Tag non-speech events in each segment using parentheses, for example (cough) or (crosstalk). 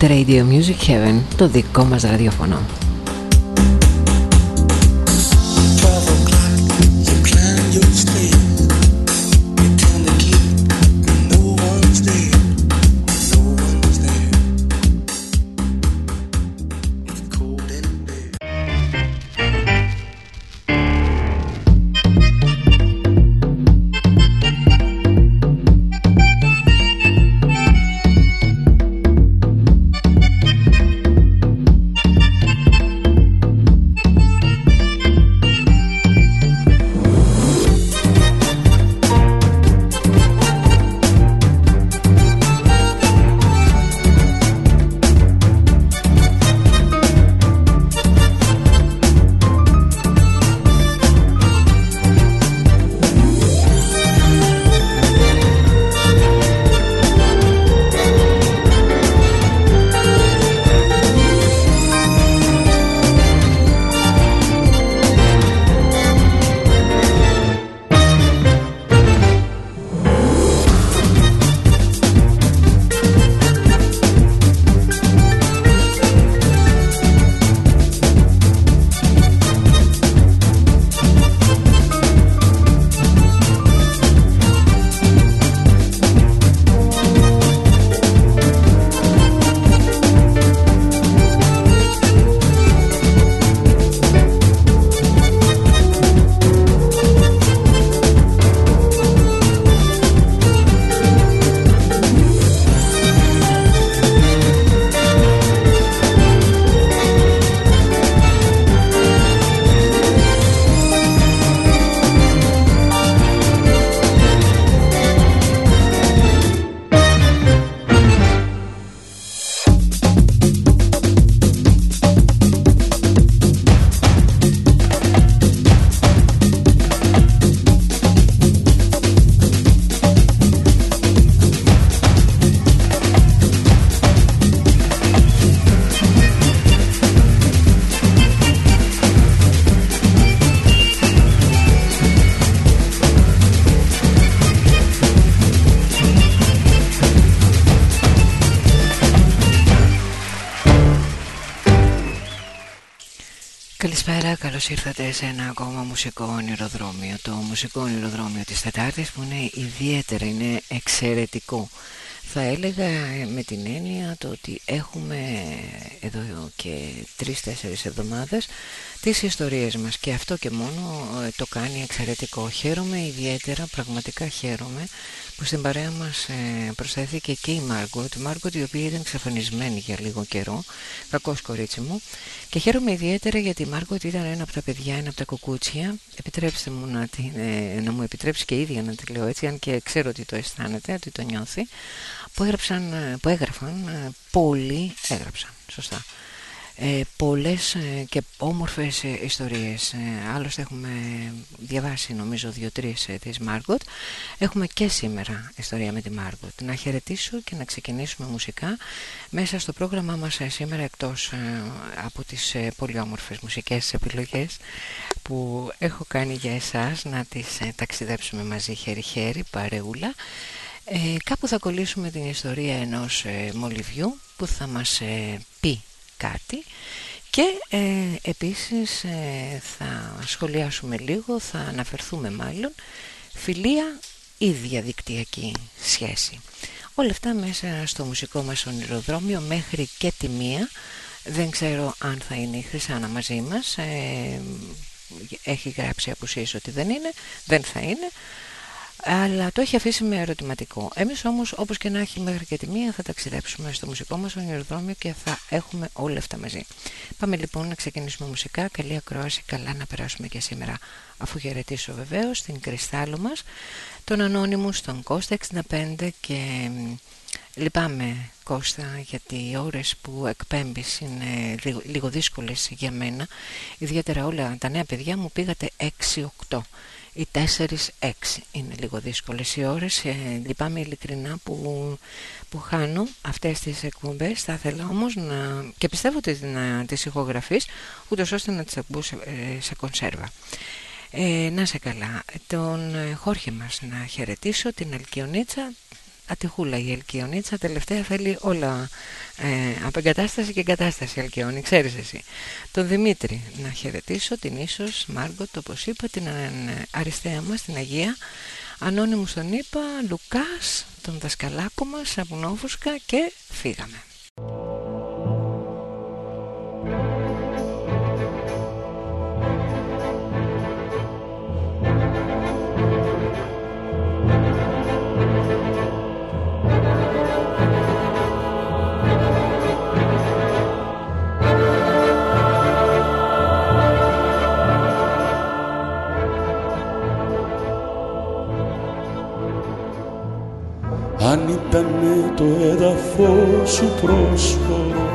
Ακούτε Radio Music Heaven, το δικό μας ραδιοφωνό. Καλώς ήρθατε σε ένα ακόμα μουσικό ονειροδρόμιο. Το μουσικό ονειροδρόμιο της Τετάρτης που είναι ιδιαίτερα, είναι εξαιρετικό. Θα έλεγα με την έννοια το ότι έχουμε εδώ και τρεις-τέσσερις εβδομάδες τις ιστορίες μας. Και αυτό και μόνο ε, το κάνει εξαιρετικό. Χαίρομαι ιδιαίτερα, πραγματικά χαίρομαι που στην παρέα μας ε, προσθέθηκε και η Μάργκοτ. Η Μάργκοτ η οποία ήταν εξαφανισμένη για λίγο καιρό. Κακός κορίτσι μου και χαίρομαι ιδιαίτερα γιατί η Μάργκοτ ήταν ένα από τα παιδιά, ένα από τα κουκούτσια. Επιτρέψτε μου να, την, ε, να μου επιτρέψει και ίδια να τη λέω έτσι αν και ξέρω ότι το αισθάνεται, ότι το νιώθει. Που, έγραψαν, ε, που έγραφαν, ε, πολλοί έγραψαν, σωστά ε, πολλές ε, και όμορφες ε, ιστορίες. Ε, άλλωστε έχουμε διαβάσει νομίζω δύο-τρεις ε, της Μάργκοτ. Έχουμε και σήμερα ιστορία με τη Μάργκοτ. Να χαιρετήσω και να ξεκινήσουμε μουσικά μέσα στο πρόγραμμά μας σήμερα εκτός από τις πολύ όμορφες μουσικές επιλογές που έχω κάνει για εσάς να τις ταξιδέψουμε μαζί χέρι-χέρι παρεούλα. Κάπου θα κολλήσουμε την ιστορία ενός μολυβιού που θα μας πει κάτι και ε, επίσης ε, θα σχολιάσουμε λίγο, θα αναφερθούμε μάλλον φιλία ή διαδικτυακή σχέση. Όλα αυτά μέσα στο μουσικό μας ονειροδρόμιο μέχρι και τη μία. Δεν ξέρω αν θα είναι η Χρυσάνα μαζί μας. Ε, έχει γράψει απουσίες ότι δεν είναι. Δεν θα είναι αλλά το έχει αφήσει με ερωτηματικό. Εμείς όμως όπως και να έχει μέχρι και τη μία θα ταξιδέψουμε στο μουσικό μας ονειροδρόμιο και θα έχουμε όλα αυτά μαζί. Πάμε λοιπόν να ξεκινήσουμε μουσικά, καλή ακρόαση, καλά να περάσουμε και σήμερα αφού χαιρετήσω βεβαίως την κρυστάλλο μας, τον ανώνυμο στον Κώστα 65 και λυπάμαι Κώστα γιατί οι ώρες που εκπέμπεις είναι λίγο, λίγο δύσκολες για μένα, ιδιαίτερα όλα τα νέα παιδιά μου πήγατε 6-8 οι 4-6 είναι λίγο δύσκολες οι ώρες. Ε, λυπάμαι ειλικρινά που, που χάνω αυτές τις εκπομπές. Θα ήθελα όμως να και πιστεύω ότι να τις ηχογραφείς ούτως ώστε να τις ακούς σε, ε, σε κονσέρβα. Ε, να σε καλά. Τον ε, Χόρχε μας να χαιρετήσω την Αλκιονίτσα ατυχούλα η Ελκυονίτσα τελευταία θέλει όλα ε, απεγκατάσταση και εγκατάσταση Ελκυονή ξέρεις εσύ. Τον Δημήτρη να χαιρετήσω την ίσως Μάργκοτ όπως είπα την ε, αριστεία μας την Αγία. Ανώνυμους τον είπα Λουκάς τον δασκαλάκο μας Σαπουνόφουσκα και φύγαμε Αν ήταν το έδαφο σου πρόσφορο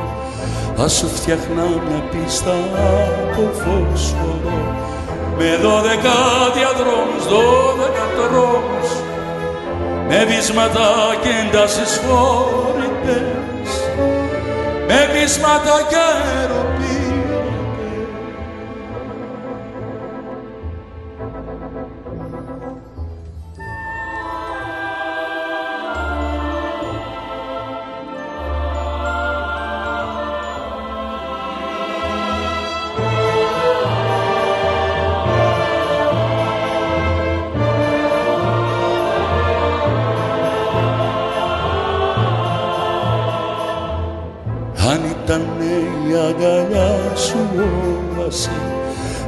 θα σου φτιάχνα μια πίστα από φόσφορο. Με δώδεκα διαδρόμους, δώδεκα τρόμους με βίσματα και εντάσεις φορητές με βίσματα και αεροπλήρες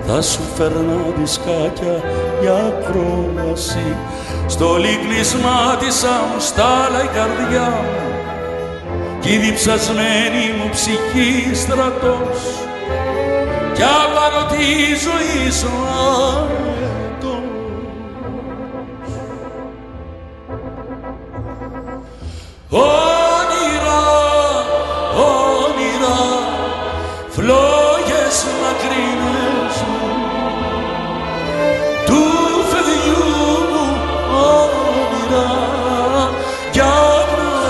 θα σου φέρνα δισκάκια για ακρόαση. Στο λύκλισμα της αμουστάλα η καρδιά μου. Κι η διψασμένη μου ψυχή στρατός. Κι απάνω τη ζωή σου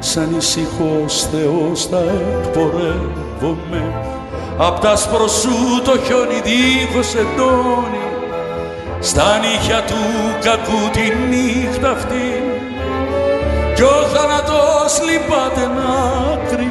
σαν ησυχός Θεός θα εκπορεύομαι. Απ' τα σπροσού το χιόνι δίχως εντώνει στα νύχια του κακού τη νύχτα αυτή. Κι ο θάνατος λυπάται να κρυφτεί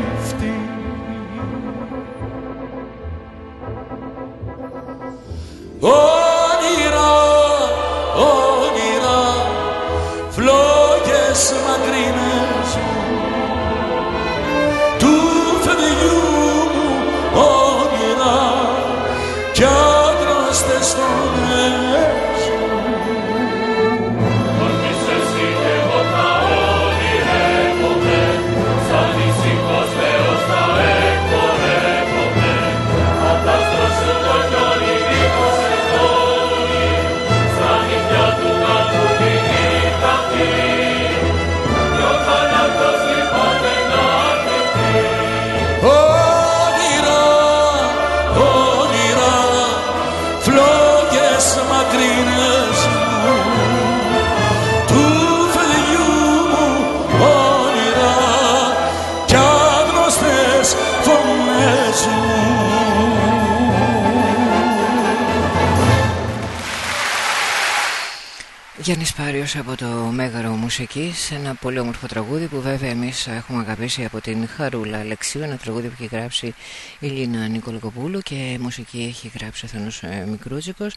Γιάννης Πάριος από το Μέγαρο Μουσικής Ένα πολύ όμορφο τραγούδι που βέβαια εμείς έχουμε αγαπήσει από την Χαρούλα Αλεξίου Ένα τραγούδι που έχει γράψει η Λίνα Νικολοκοπούλου Και μουσική έχει γράψει ο Θανός ε, Μικρούτσικος.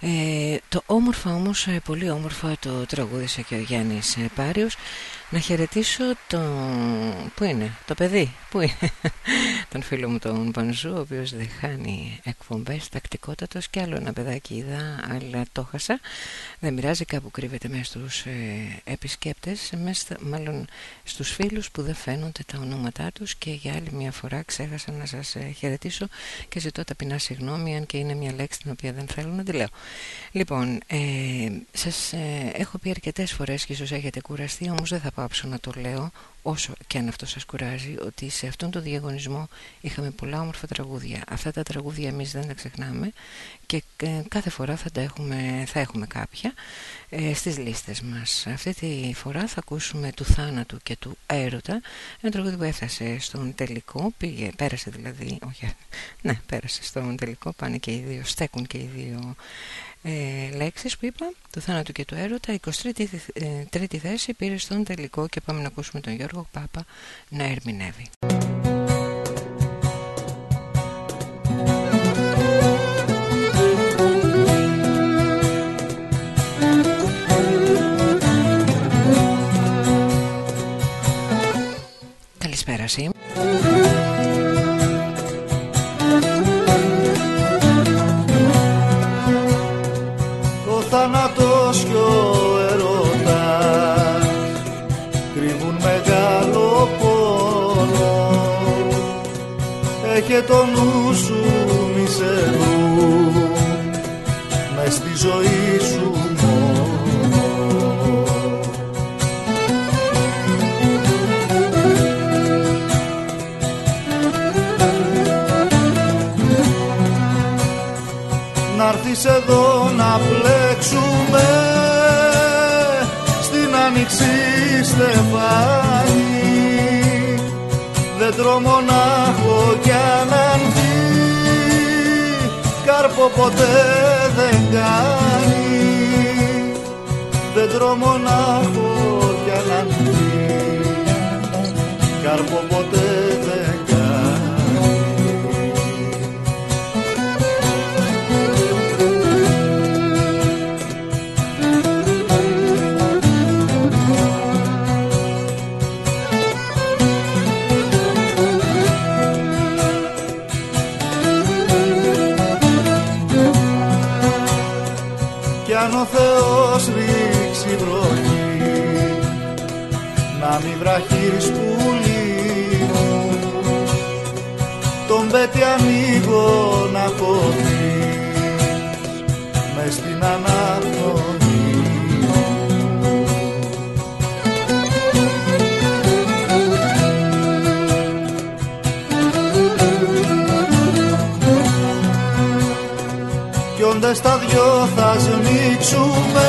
Ε, Το όμορφα όμως, ε, πολύ όμορφα το τραγούδισε και ο Γιάννης Πάριος να χαιρετήσω τον... Πού είναι, το παιδί, πού είναι; (laughs) Τον φίλο μου τον Πανζού, ο οποίος δεν χάνει εκπομπές τακτικότατος. Και άλλο ένα παιδάκι είδα, αλλά το χάσα Δεν μοιράζει κάπου κρύβεται μέσα στους ε, επισκέπτες μέσα, Μάλλον στους φίλους που δεν φαίνονται τα ονόματά τους. Και για άλλη μια φορά ξέχασα να σας ε, χαιρετήσω Και ζητώ ταπεινά συγγνώμη, αν και είναι μια λέξη την οποία δεν θέλω να τη λέω. Λοιπόν, ε, σας ε, έχω πει αρκετές φορές και ίσως έχετε κουραστεί Όμως δεν θα πάψω να το λέω όσο και αν αυτό σας κουράζει ότι σε αυτόν τον διαγωνισμό είχαμε πολλά όμορφα τραγούδια. Αυτά τα τραγούδια εμείς δεν τα ξεχνάμε και ε, κάθε φορά θα, τα έχουμε, θα έχουμε κάποια ε, στις λίστες μας. Αυτή τη φορά θα ακούσουμε του θάνατου και του έρωτα ένα τραγούδι που έφτασε στον τελικό πήγε, πέρασε δηλαδή όχι, (laughs) ναι πέρασε στον τελικό πάνε και οι δύο στέκουν και οι δύο ε, λέξεις που είπα, του θάνατου και του έρωτα, 23η ε, τρίτη θέση πήρε στον τελικό και πάμε να ακούσουμε τον Γιώργο Πάπα να ερμηνεύει. Καλησπέρα, Σιμ. Έχε το νου σου μη σε μες στη ζωή σου Να'ρθεις εδώ να πλέξουμε στην άνοιξη στεφάνι. Δέντρο μονάχο κάρπο ποτέ δεν κάνει. Δέντρο μονάχο κι αναντή κάρπο ποτέ τον πέτει ανοίγω να χωθείς μες στην αναπνοή όντες τα δυο θα σμίξουμε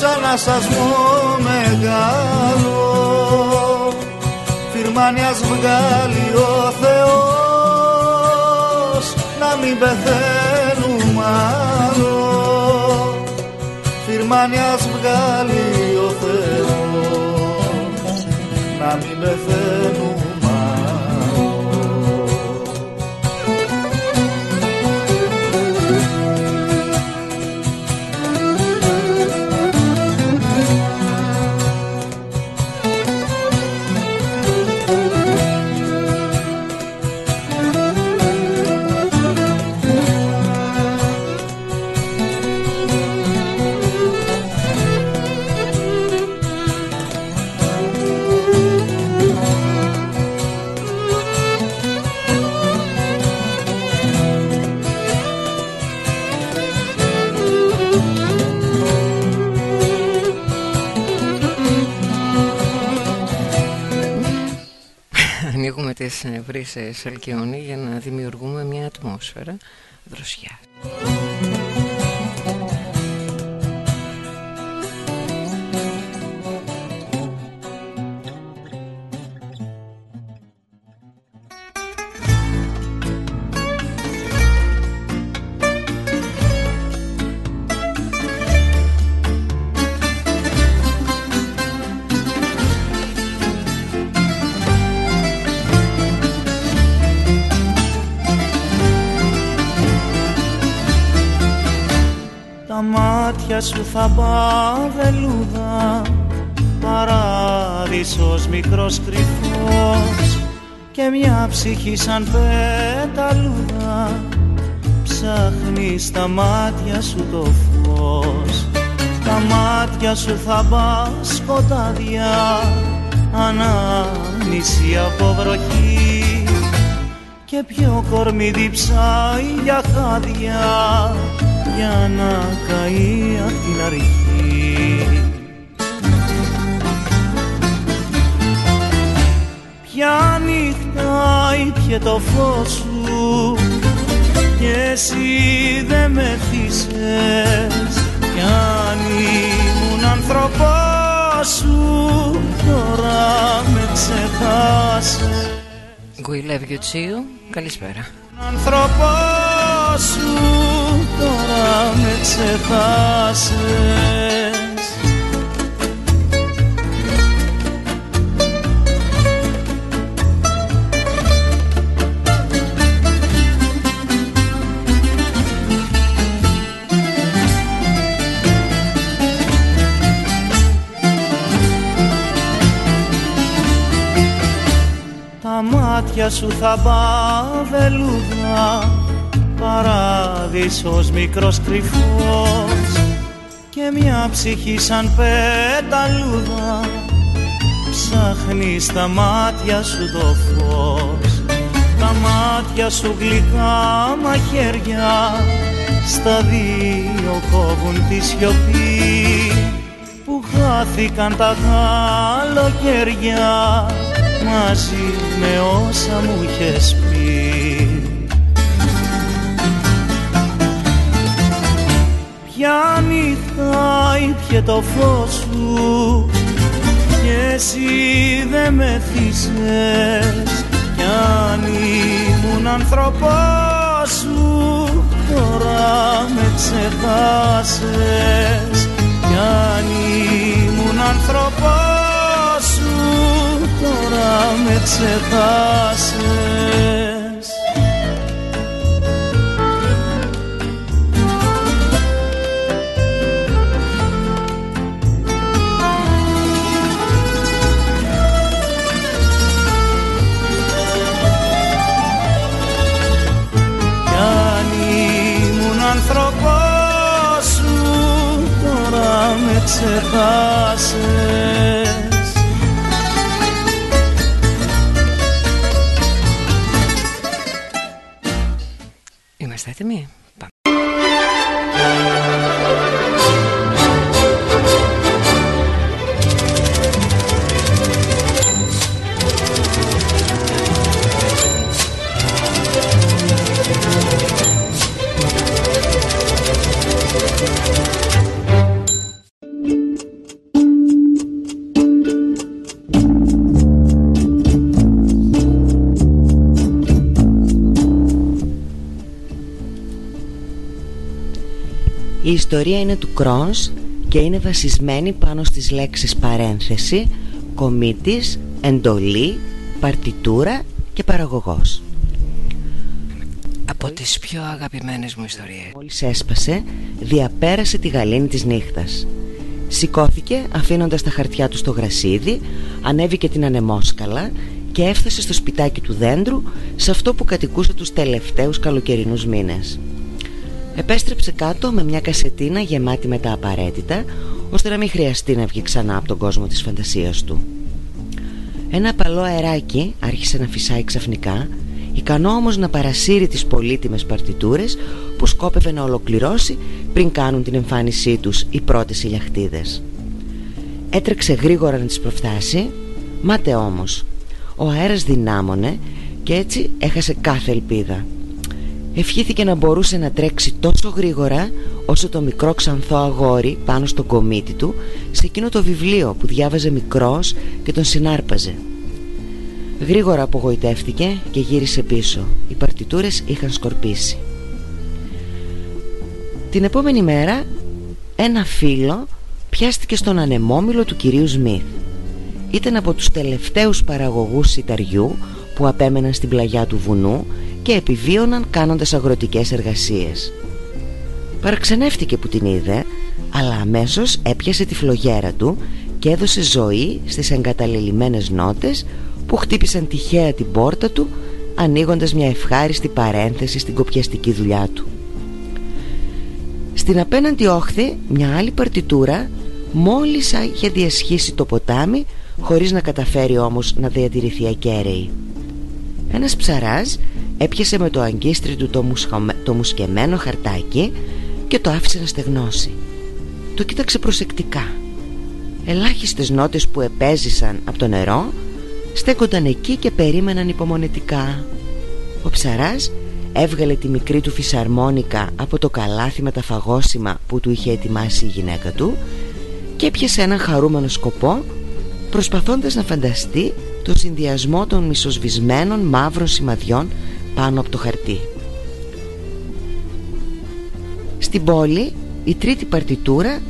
σαν ασασμό μεγάλο φυρμάνιας βγάλει ο Θεός να μην πεθαίνουμε άλλο. Φυρμάνιας βγάλει ο Θεός τις βρύσες Αλκιόνι για να δημιουργούμε μια ατμόσφαιρα δροσιά. Σου θα πάω βελούδα παράδεισος μικρός κρυφός και μια ψυχή σαν πεταλούδα ψάχνει στα μάτια σου το φως. Τα μάτια σου θα πά σκοτάδια ανάμνηση από βροχή. Και πιο κορμί διψάει για χάδια για να καεί απ' την αρχή Ποια νύχτα ήπια το φως σου και εσύ δεν με θύσες κι αν ήμουν άνθρωπός σου τώρα με ξεχάσες We love you too. Καλησπέρα. Άνθρωπός σου τώρα με ξεχάσες μάτια σου θα βελούδα παράδεισος μικρός κρυφός και μια ψυχή σαν πεταλούδα ψάχνει στα μάτια σου το φως. Τα μάτια σου γλυκά μαχαίρια στα δύο κόβουν τη σιωπή που χάθηκαν τα καλοκαίρια μαζί με όσα μου είχες πει Ποια νύχτα ήπια το φως σου και εσύ δεν με θύσες. Κι αν ήμουν άνθρωπός σου τώρα με ξεχάσες. Κι αν ήμουν άνθρωπός τώρα με ξεχάσεις με ξεχάσεις έτοιμοι; Ιστορία είναι του Κρόνς και είναι βασισμένη πάνω στις λέξεις παρένθεση, κομίτης, εντολή, παρτιτούρα και παραγωγός. Από τις πιο αγαπημένες μου ιστορίες. Μόλις έσπασε, διαπέρασε τη γαλήνη της νύχτας. Σηκώθηκε αφήνοντας τα χαρτιά του στο γρασίδι, ανέβηκε την ανεμόσκαλα και έφτασε στο σπιτάκι του δέντρου σε αυτό που κατοικούσε τους τελευταίους καλοκαιρινούς μήνες. Επέστρεψε κάτω με μια κασετίνα γεμάτη με τα απαραίτητα ώστε να μην χρειαστεί να βγει ξανά από τον κόσμο της φαντασίας του. Ένα παλό αεράκι άρχισε να φυσάει ξαφνικά ικανό όμως να παρασύρει τις πολύτιμες παρτιτούρες που σκόπευε να ολοκληρώσει πριν κάνουν την εμφάνισή τους οι πρώτες ηλιαχτίδες. Έτρεξε γρήγορα να τις προφτάσει, μάται όμως. Ο αέρας δυνάμωνε και έτσι έχασε κάθε ελπίδα. Ευχήθηκε να μπορούσε να τρέξει τόσο γρήγορα όσο το μικρό ξανθό αγόρι πάνω στο κομίτι του σε εκείνο το βιβλίο που διάβαζε μικρός και τον συνάρπαζε. Γρήγορα απογοητεύτηκε και γύρισε πίσω. Οι παρτιτούρες είχαν σκορπίσει. Την επόμενη μέρα ένα φίλο πιάστηκε στον ανεμόμυλο του κυρίου Σμιθ. Ήταν από τους τελευταίους παραγωγούς σιταριού που απέμεναν στην πλαγιά του βουνού και επιβίωναν κάνοντας αγροτικές εργασίες. Παραξενεύτηκε που την είδε, αλλά αμέσως έπιασε τη φλογέρα του και έδωσε ζωή στις εγκαταλελειμμένες νότες που χτύπησαν τυχαία την πόρτα του ανοίγοντας μια ευχάριστη παρένθεση στην κοπιαστική δουλειά του. Στην απέναντι όχθη μια άλλη παρτιτούρα μόλις είχε διασχίσει το ποτάμι χωρίς να καταφέρει όμως να διατηρηθεί ακέραιη. Ένας ψαράς έπιασε με το αγκίστρι του το, το μουσκεμένο χαρτάκι και το άφησε να στεγνώσει. Το κοίταξε προσεκτικά. Ελάχιστες νότες που επέζησαν από το νερό στέκονταν εκεί και περίμεναν υπομονετικά Ο ψαράς έβγαλε τη μικρή του φυσαρμόνικα από το καλάθι με τα φαγόσιμα που του είχε ετοιμάσει η γυναίκα του και έπιασε έναν χαρούμενο σκοπό προσπαθώντας να φανταστεί το συνδυασμό των μισοσβησμένων μαύρων σημαδιών πάνω από το χαρτί. Στην πόλη η τρίτη παρτιτούρα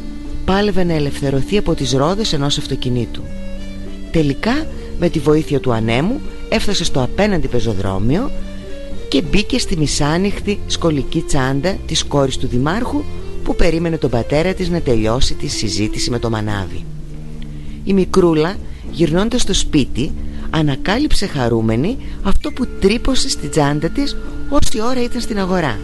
πάλευε να ελευθερωθεί από τις ρόδες ενός αυτοκινήτου. Τελικά με τη βοήθεια του ανέμου έφτασε στο απέναντι πεζοδρόμιο και μπήκε στη μισάνυχτη σκολική τσάντα της κόρης του Δημάρχου που περίμενε τον πατέρα της να τελειώσει τη συζήτηση με το μανάβι. Η μικρούλα γυρνώντας στο σπίτι ανακάλυψε χαρούμενη αυτό που τρύπωσε στη τσάντα της όση ώρα ήταν στην αγορά.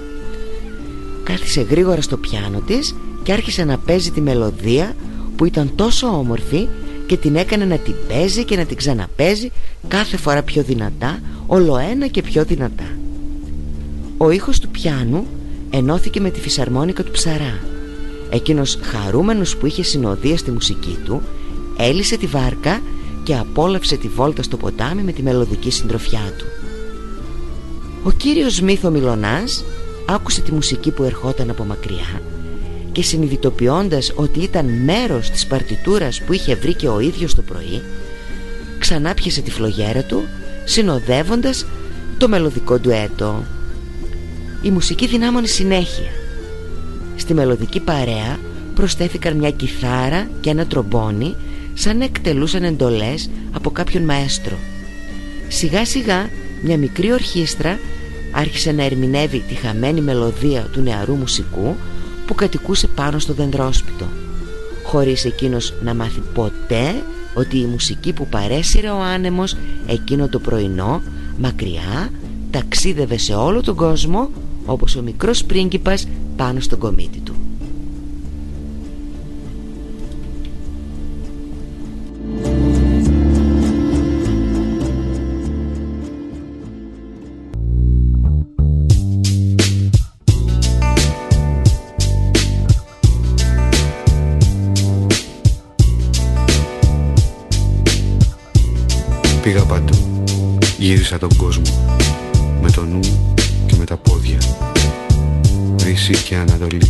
Κάθισε γρήγορα στο πιάνο της και άρχισε να παίζει τη μελωδία που ήταν τόσο όμορφη και την έκανε να την παίζει και να την ξαναπέζει κάθε φορά πιο δυνατά, όλο ένα και πιο δυνατά. Ο ήχος του πιάνου ενώθηκε με τη φυσαρμόνικα του ψαρά. Εκείνος χαρούμενος που είχε συνοδεία στη μουσική του έλυσε τη βάρκα και απόλαυσε τη βόλτα στο ποτάμι με τη μελωδική συντροφιά του. Ο κύριος Μύθο Μιλωνάς άκουσε τη μουσική που ερχόταν από μακριά και συνειδητοποιώντας ότι ήταν μέρος της παρτιτούρας που είχε βρει και ο ίδιος το πρωί ξανά πιασε τη φλογέρα του συνοδεύοντας το μελωδικό έτο. Η μουσική δυνάμωνε συνέχεια. Στη μελωδική παρέα προσθέθηκαν μια κιθάρα και ένα τρομπόνι σαν να εκτελούσαν εντολές από κάποιον μαέστρο. Σιγά σιγά μια μικρή ορχήστρα άρχισε να ερμηνεύει τη χαμένη μελωδία του νεαρού μουσικού που κατοικούσε πάνω στο δεντρόσπιτο χωρίς εκείνος να μάθει ποτέ ότι η μουσική που παρέσυρε ο άνεμος εκείνο το πρωινό μακριά ταξίδευε σε όλο τον κόσμο όπως ο μικρός πρίγκιπας πάνω στον κομίτη του. Γύρισα τον κόσμο. Με το νου και με τα πόδια. Δύση και Ανατολή.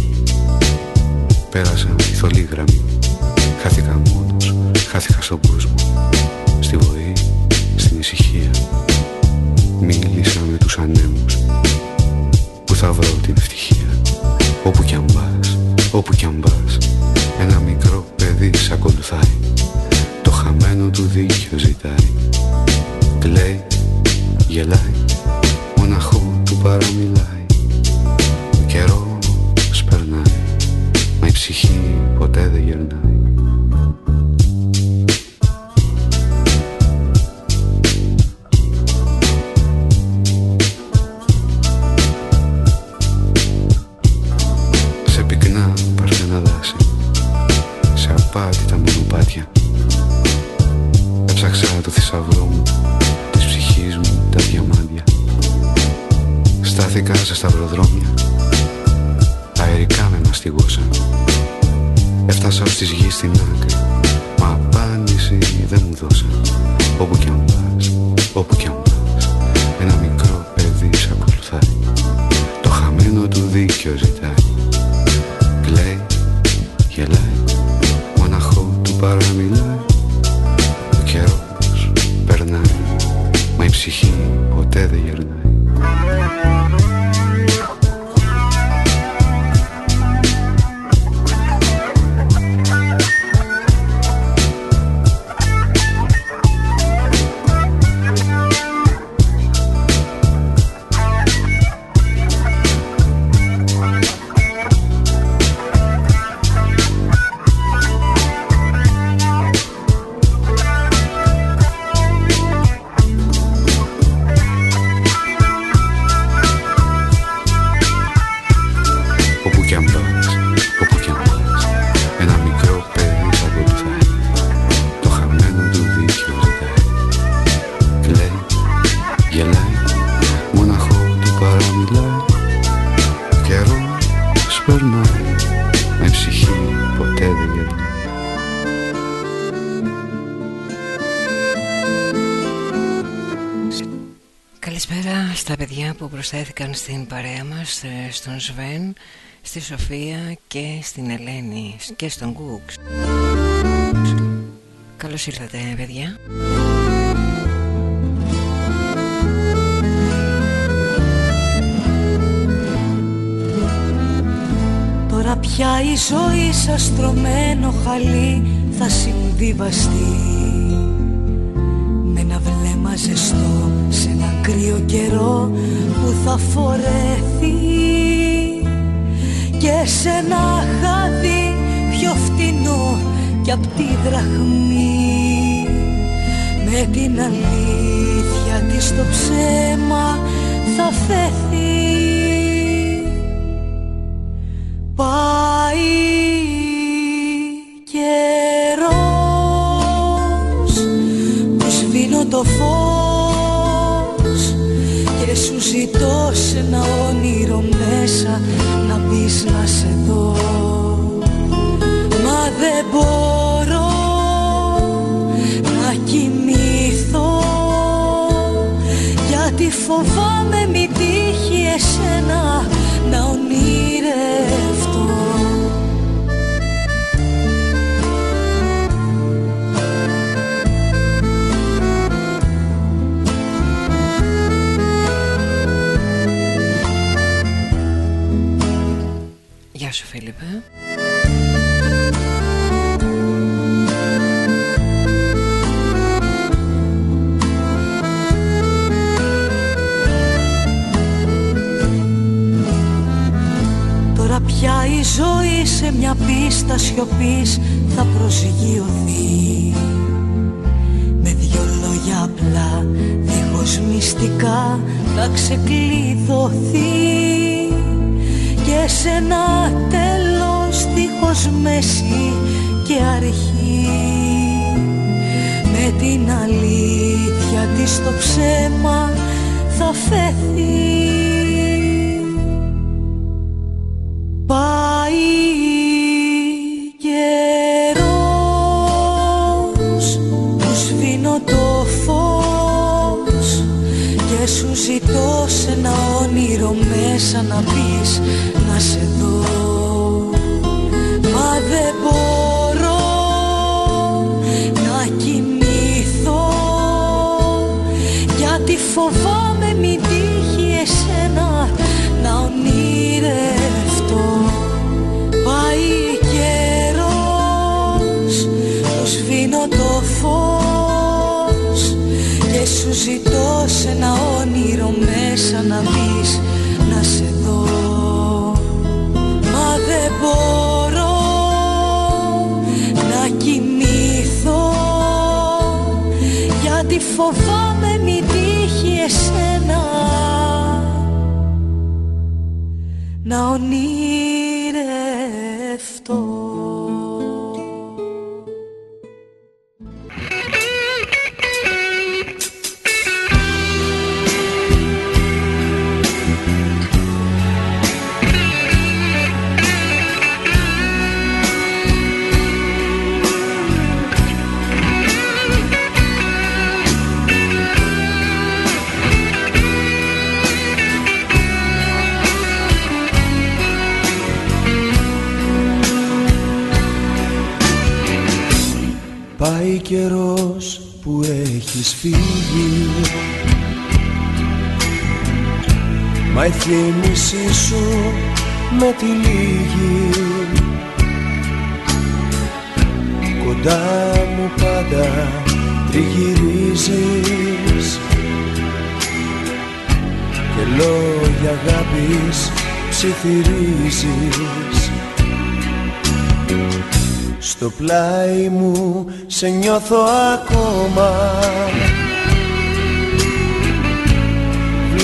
Πέρασα τη θολή γραμμή. Χάθηκα μόνος, χάθηκα στον κόσμο. Στη βοή, στην ησυχία. Μίλησα με τους ανέμους. Που θα βρω την ευτυχία. Όπου κι αν πας, όπου κι αν πας προσθέθηκαν στην παρέα μας ε, Στον Σβέν, στη Σοφία και στην Ελένη Και στον Κούξ. Καλώς ήρθατε παιδιά. Τώρα πια η ζωή σας στρωμένο χαλί θα συμβιβαστεί Με ένα βλέμμα ζεστό. σε ένα κρύο καιρό που θα φορεθεί. Και σε ένα χάδι πιο φτηνό κι απ' τη δραχμή. Με την αλήθεια της το ψέμα θα φέθει ζητώ σε ένα όνειρο μέσα να μπεις να σε δω. Μα δεν μπορώ να κοιμηθώ γιατί φοβάμαι μη τύχει εσένα να ονειρευτώ σου Φίλιππε Τώρα πια η ζωή σε μια πίστα σιωπής θα προσγειωθεί. Με δυο λόγια απλά, δίχως μυστικά θα ξεκλειδωθεί και σε ένα τέλος δίχως μέση και αρχή. Με την αλήθεια της το ψέμα θα φέθει Να ονειρευτώ Μα η θύμησή σου με τη λίγη Κοντά μου πάντα τριγυρίζεις Και λόγια αγάπης ψιθυρίζεις. Στο πλάι μου σε νιώθω ακόμα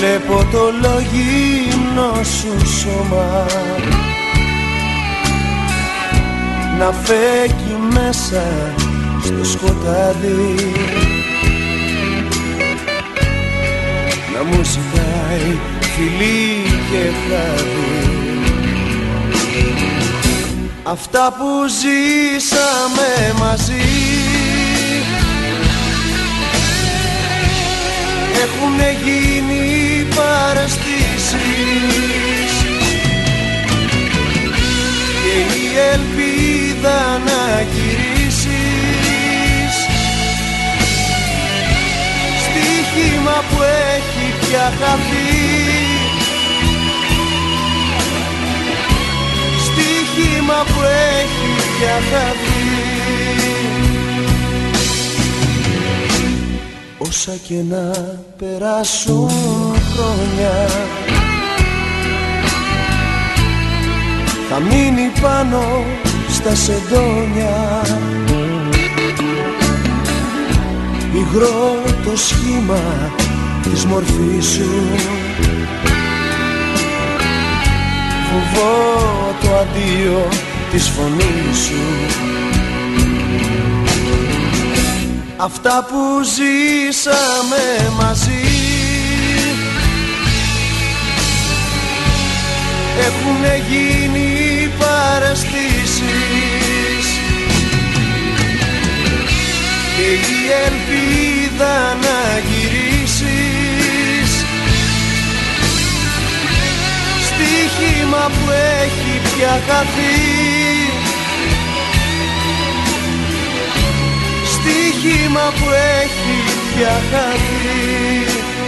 Βλέπω το λογίνο σου σώμα. Να φέγγει μέσα στο σκοτάδι. Να μου ζητάει φιλί και χάδι Αυτά που ζήσαμε μαζί. Έχουνε γίνει ελπίδα να γυρίσεις. Στοίχημα που έχει πια χαθεί. Στοίχημα που έχει πια χαθεί. Όσα και να περάσουν χρόνια Θα μείνει πάνω στα σεντόνια. Υγρό το σχήμα της μορφής σου. Φοβώ το αντίο της φωνής σου. Αυτά που ζήσαμε μαζί Έχουν γίνει και η ελπίδα να γυρίσεις. Στοίχημα που έχει πια χαθεί. Στοίχημα που έχει πια χαθεί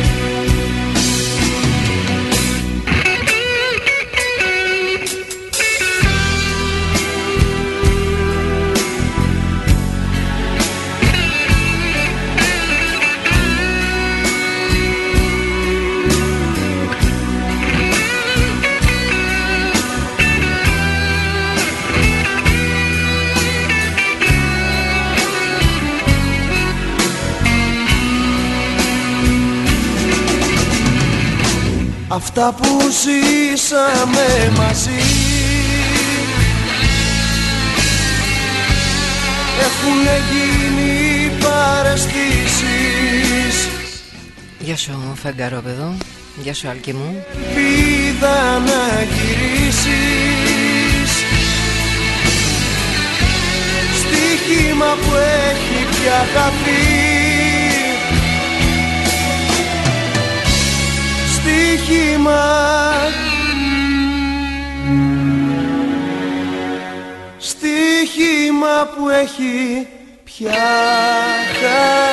Αυτά που ζήσαμε μαζί. Έχουν γίνει παραστήσεις Γεια σου φεγγαρόπεδο Γεια σου Άλκη μου. Ελπίδα να γυρίσεις. Στοίχημα που έχει πια χαθεί στοίχημα Στοίχημα που έχει πια χαθεί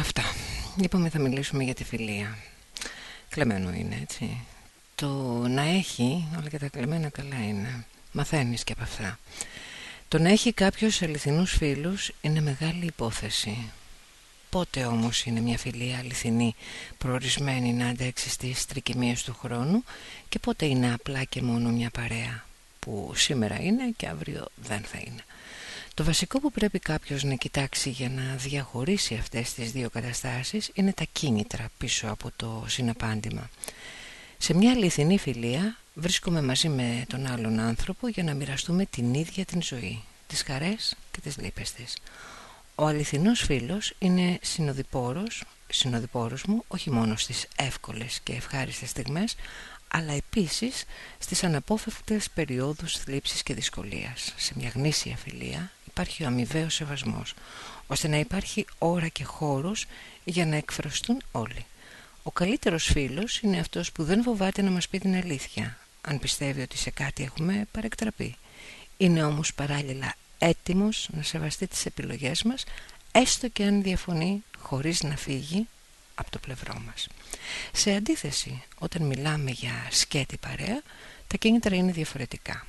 αυτά. Λοιπόν, θα μιλήσουμε για τη φιλία. Κλεμμένο είναι έτσι Το να έχει Όλα και τα κλεμμένα καλά είναι. Μαθαίνεις και από αυτά. Το να έχει κάποιος αληθινούς φίλους Είναι μεγάλη υπόθεση. Πότε όμως είναι μια φιλία αληθινή Προορισμένη να αντέξει στις τρικυμίες του χρόνου Και πότε είναι απλά και μόνο μια παρέα Που σήμερα είναι και αύριο δεν θα είναι. Το βασικό που πρέπει κάποιος να κοιτάξει για να διαχωρίσει αυτές τις δύο καταστάσεις είναι τα κίνητρα πίσω από το συναπάντημα. Σε μια αληθινή φιλία βρίσκομαι μαζί με τον άλλον άνθρωπο για να μοιραστούμε την ίδια την ζωή, τις χαρές και τις λύπες της. Ο αληθινός φίλος είναι συνοδοιπόρος, συνοδοιπόρος μου όχι μόνος στις εύκολες και ευχάριστες στιγμές αλλά επίσης στις αναπόφευκτες περιόδους θλίψης και δυσκολίας. Σε μια γνήσια φιλία υπάρχει ο αμοιβαίος σεβασμός, ώστε να υπάρχει ώρα και χώρος για να εκφραστούν όλοι. Ο καλύτερος φίλος είναι αυτός που δεν φοβάται να μας πει την αλήθεια, αν πιστεύει ότι σε κάτι έχουμε παρεκτραπεί. Είναι όμως παράλληλα έτοιμος να σεβαστεί τις επιλογές μας, έστω και αν διαφωνεί χωρίς να φύγει από το πλευρό μας. Σε αντίθεση, όταν μιλάμε για σκέτη παρέα, τα κίνητρα είναι διαφορετικά.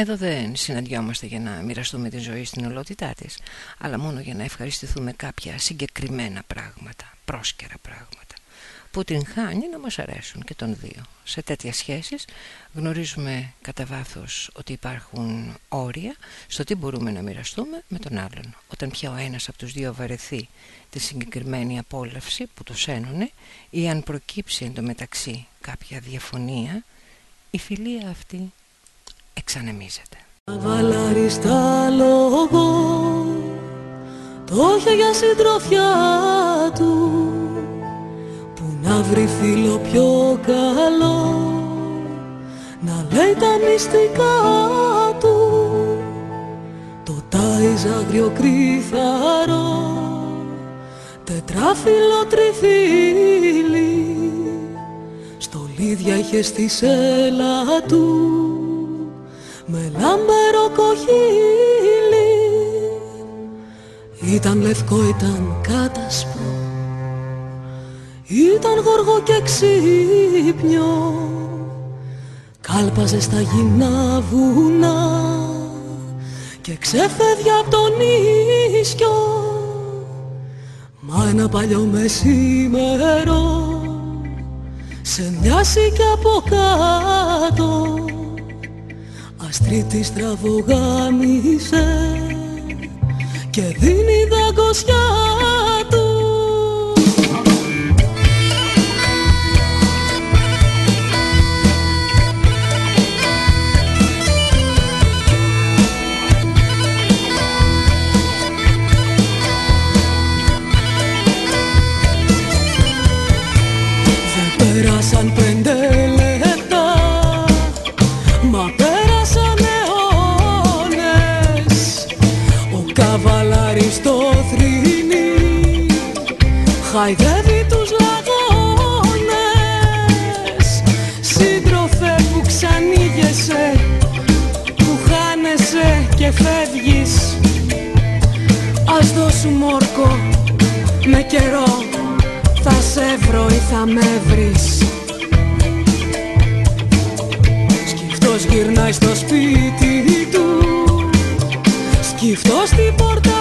Εδώ δεν συναντιόμαστε για να μοιραστούμε τη ζωή στην ολότητά της, αλλά μόνο για να ευχαριστηθούμε κάποια συγκεκριμένα πράγματα, πρόσκαιρα πράγματα, που την χάνει να μας αρέσουν και των δύο. Σε τέτοιες σχέσεις γνωρίζουμε κατά βάθος ότι υπάρχουν όρια στο τι μπορούμε να μοιραστούμε με τον άλλον. Όταν πια ο ένας από τους δύο βαρεθεί τη συγκεκριμένη απόλαυση που τους ένωνε ή αν προκύψει εντωμεταξύ κάποια διαφωνία, η φιλία αυτή εξανεμίζεται. Βαλαριστά λόγο το είχε για συντροφιά του που να βρει φίλο πιο καλό να λέει τα μυστικά του το τάιζ αγριοκρίθαρο τετράφυλλο τριφύλι στολίδια είχε στη σέλα του με λάμπερο κοχύλι. Ήταν λευκό, ήταν κάτασπρο Ήταν γοργό και ξύπνιο. Κάλπαζε στα γυμνά βουνά Και ξέφευγε από τον ίσκιο Μα ένα παλιό μεσημερό σε μοιάσει κι από κάτω Αστρίτης στραβογάμισε και δίνει δαγκωσιά χαϊδεύει τους λαγώνες. Σύντροφε που ξανήγεσαι που χάνεσαι και φεύγεις. Ας δώσουμε όρκο με καιρό θα σε βρω ή θα με βρεις. Σκυφτός γυρνάει στο σπίτι του Σκυφτός την πόρτα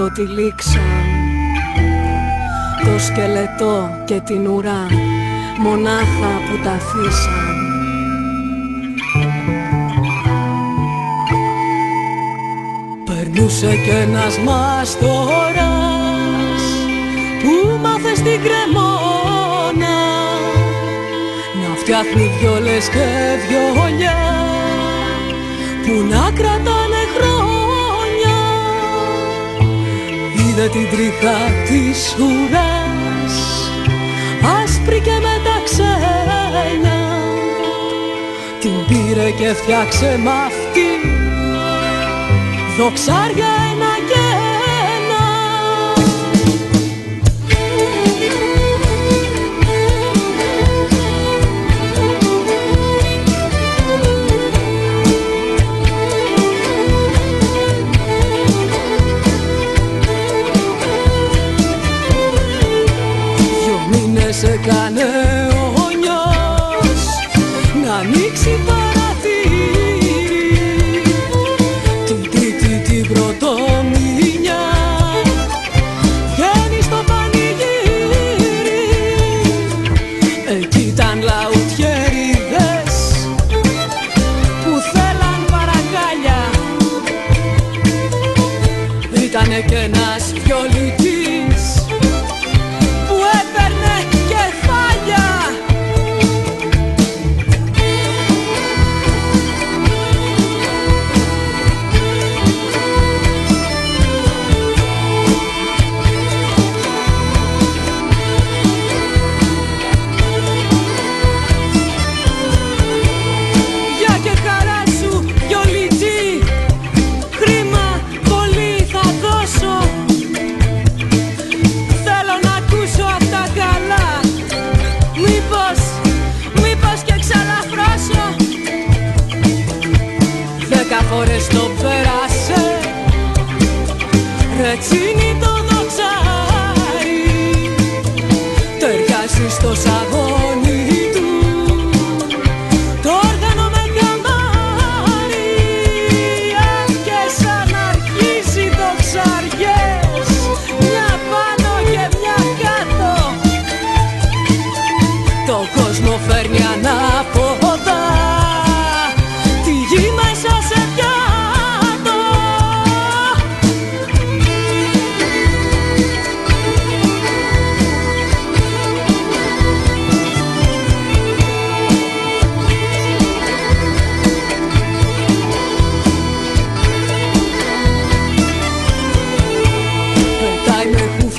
το τυλίξαν Το σκελετό και την ουρά μονάχα που τα αφήσαν. Περνούσε κι ένας μαστοράς που μάθε στην κρεμόνα. Να φτιάχνει βιόλες και βιολιά που να κρατάνε είδε την τρίχα της ουράς άσπρη και με τα ξένα. Την πήρε και φτιάξε μ' αυτή. Δοξάρια ένα σε κάνε ο να ανοίξει τα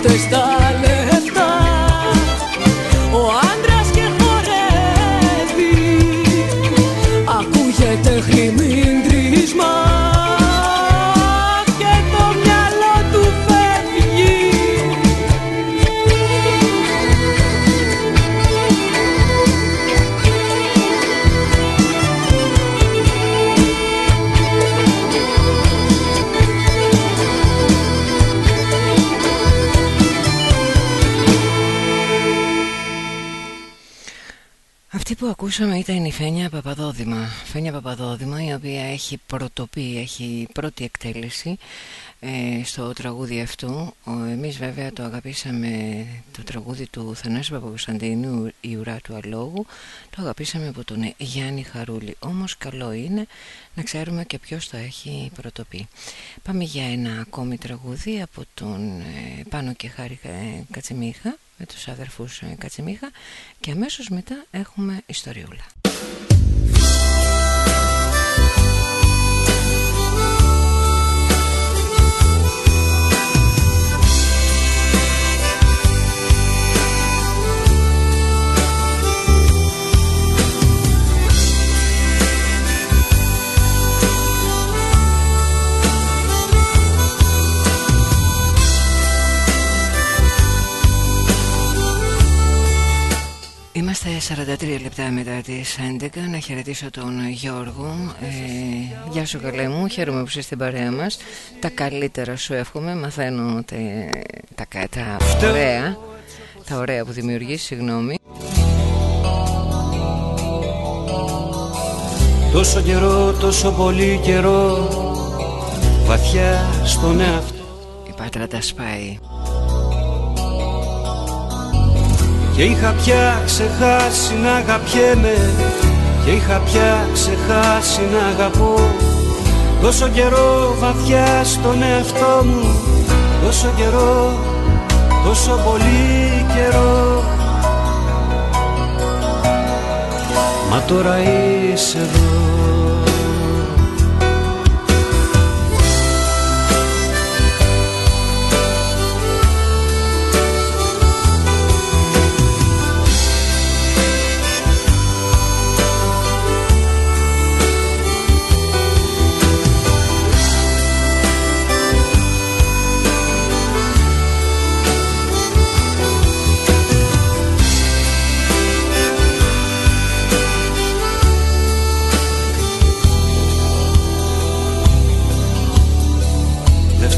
Cristo está. Ακούσαμε ήταν η Φένια Παπαδόδημα. Φένια Παπαδόδημα η οποία έχει πρωτοπεί, έχει πρώτη εκτέλεση ε, στο τραγούδι αυτό. Εμείς βέβαια το αγαπήσαμε το τραγούδι του Θανάση Παπακοσταντίνου «Η ουρά του αλόγου» Το αγαπήσαμε από τον Γιάννη Χαρούλη. Όμως καλό είναι να ξέρουμε και ποιος το έχει πρωτοπεί. Πάμε για ένα ακόμη τραγούδι από τον ε, Πάνο και Χάρη Κατσιμίχα με τους αδερφούς ε, Κατσιμίχα και αμέσως μετά έχουμε ιστοριούλα. Είμαστε 43 λεπτά μετά τις 11 Να χαιρετήσω τον Γιώργο. Ε, Γεια σου καλέ μου. Χαίρομαι που είσαι στην παρέα μας. Τα καλύτερα σου εύχομαι. Μαθαίνω τε, τα, τα ωραία Τα ωραία που δημιουργείς Συγγνώμη. Τόσο καιρό, τόσο πολύ καιρό Βαθιά στον εαυτό Η Πάτρα τα σπάει Και είχα πια ξεχάσει να αγαπιέμαι. Και είχα πια ξεχάσει να αγαπώ. Τόσο καιρό βαθιά στον εαυτό μου. Τόσο καιρό, τόσο πολύ καιρό. Μα τώρα είσαι εδώ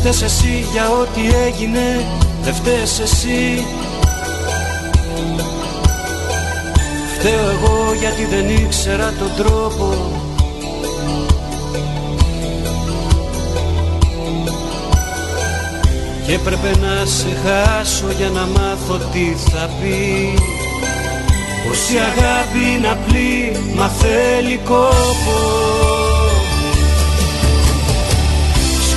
φταίς εσύ για ό,τι έγινε Δεν φταίς εσύ. Φταίω εγώ γιατί δεν ήξερα τον τρόπο. Και έπρεπε να σε χάσω για να μάθω τι θα πει. Πως η αγάπη είναι απλή μα θέλει κόπο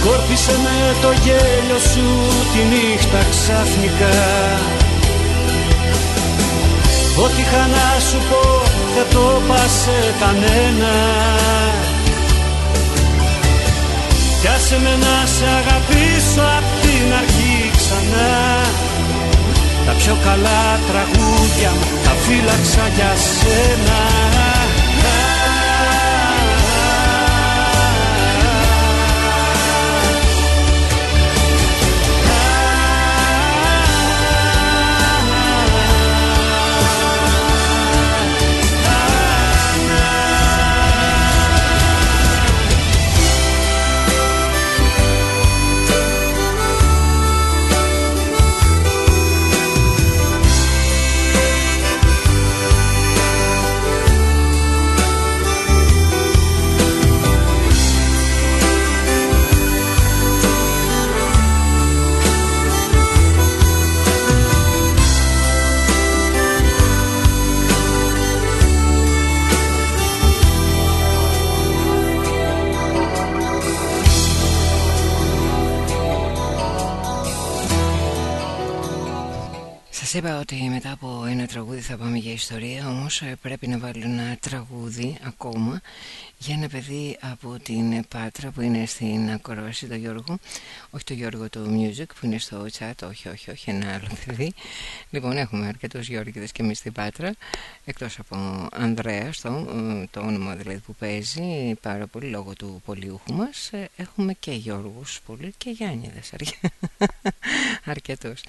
Σκόρπισε με το γέλιο σου τη νύχτα ξαφνικά. Ό,τι είχα να σου πω δεν το πάσε κανένα. Κι άσε με να σε αγαπήσω απ' την αρχή ξανά. Τα πιο καλά τραγούδια τα φύλαξα για σένα είπα ότι μετά από ένα τραγούδι θα πάμε για ιστορία Όμως ε, πρέπει να βάλω ένα τραγούδι ακόμα Για ένα παιδί από την Πάτρα που είναι στην ακρόαση Το Γιώργο. Όχι το Γιώργο το Music που είναι στο chat Όχι όχι όχι ένα άλλο παιδί. Λοιπόν έχουμε αρκετούς Γιώργηδες και εμείς στην Πάτρα Εκτός από Ανδρέα το, ε, το όνομα δηλαδή που παίζει Πάρα πολύ λόγω του πολιούχου μας ε, Έχουμε και Γιώργους πολύ και Γιάννηδες (laughs) Αρκετούς.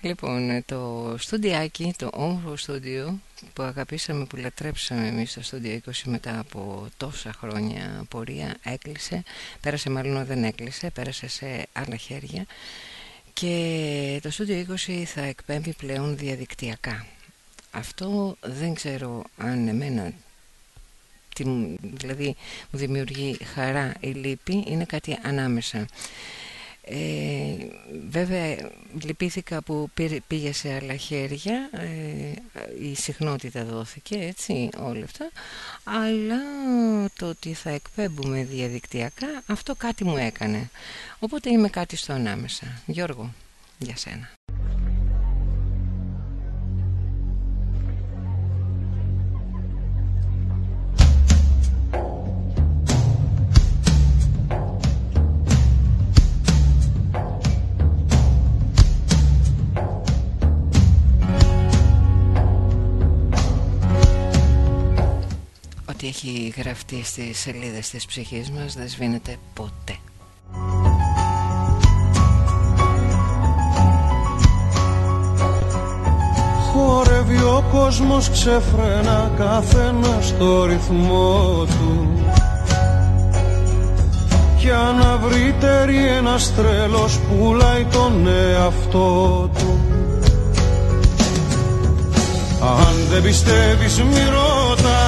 Λοιπόν το στούντιάκι, το όμορφο στούντιο που αγαπήσαμε, που λατρέψαμε εμείς στο στούντιο 20 μετά από τόσα χρόνια πορεία έκλεισε, πέρασε μάλλον δεν έκλεισε, πέρασε σε άλλα χέρια και το στούντιο 20 θα εκπέμπει πλέον διαδικτυακά. Αυτό δεν ξέρω αν εμένα δηλαδή μου δημιουργεί χαρά ή λύπη, είναι κάτι ανάμεσα. Ε, βέβαια λυπήθηκα που πήγε σε άλλα χέρια ε, η συχνότητα δόθηκε έτσι όλα αυτά. Αλλά το ότι θα εκπέμπουμε διαδικτυακά αυτό κάτι μου έκανε. Οπότε είμαι κάτι στο ανάμεσα. Γιώργο για σένα ό,τι έχει γραφτεί στις σελίδες της ψυχής μας δεν σβήνεται ποτέ. Χορεύει ο κόσμος ξεφρένα καθένα στο ρυθμό του Κι αν βρει ένας τρέλος πουλάει τον εαυτό του αν δεν πιστεύεις μη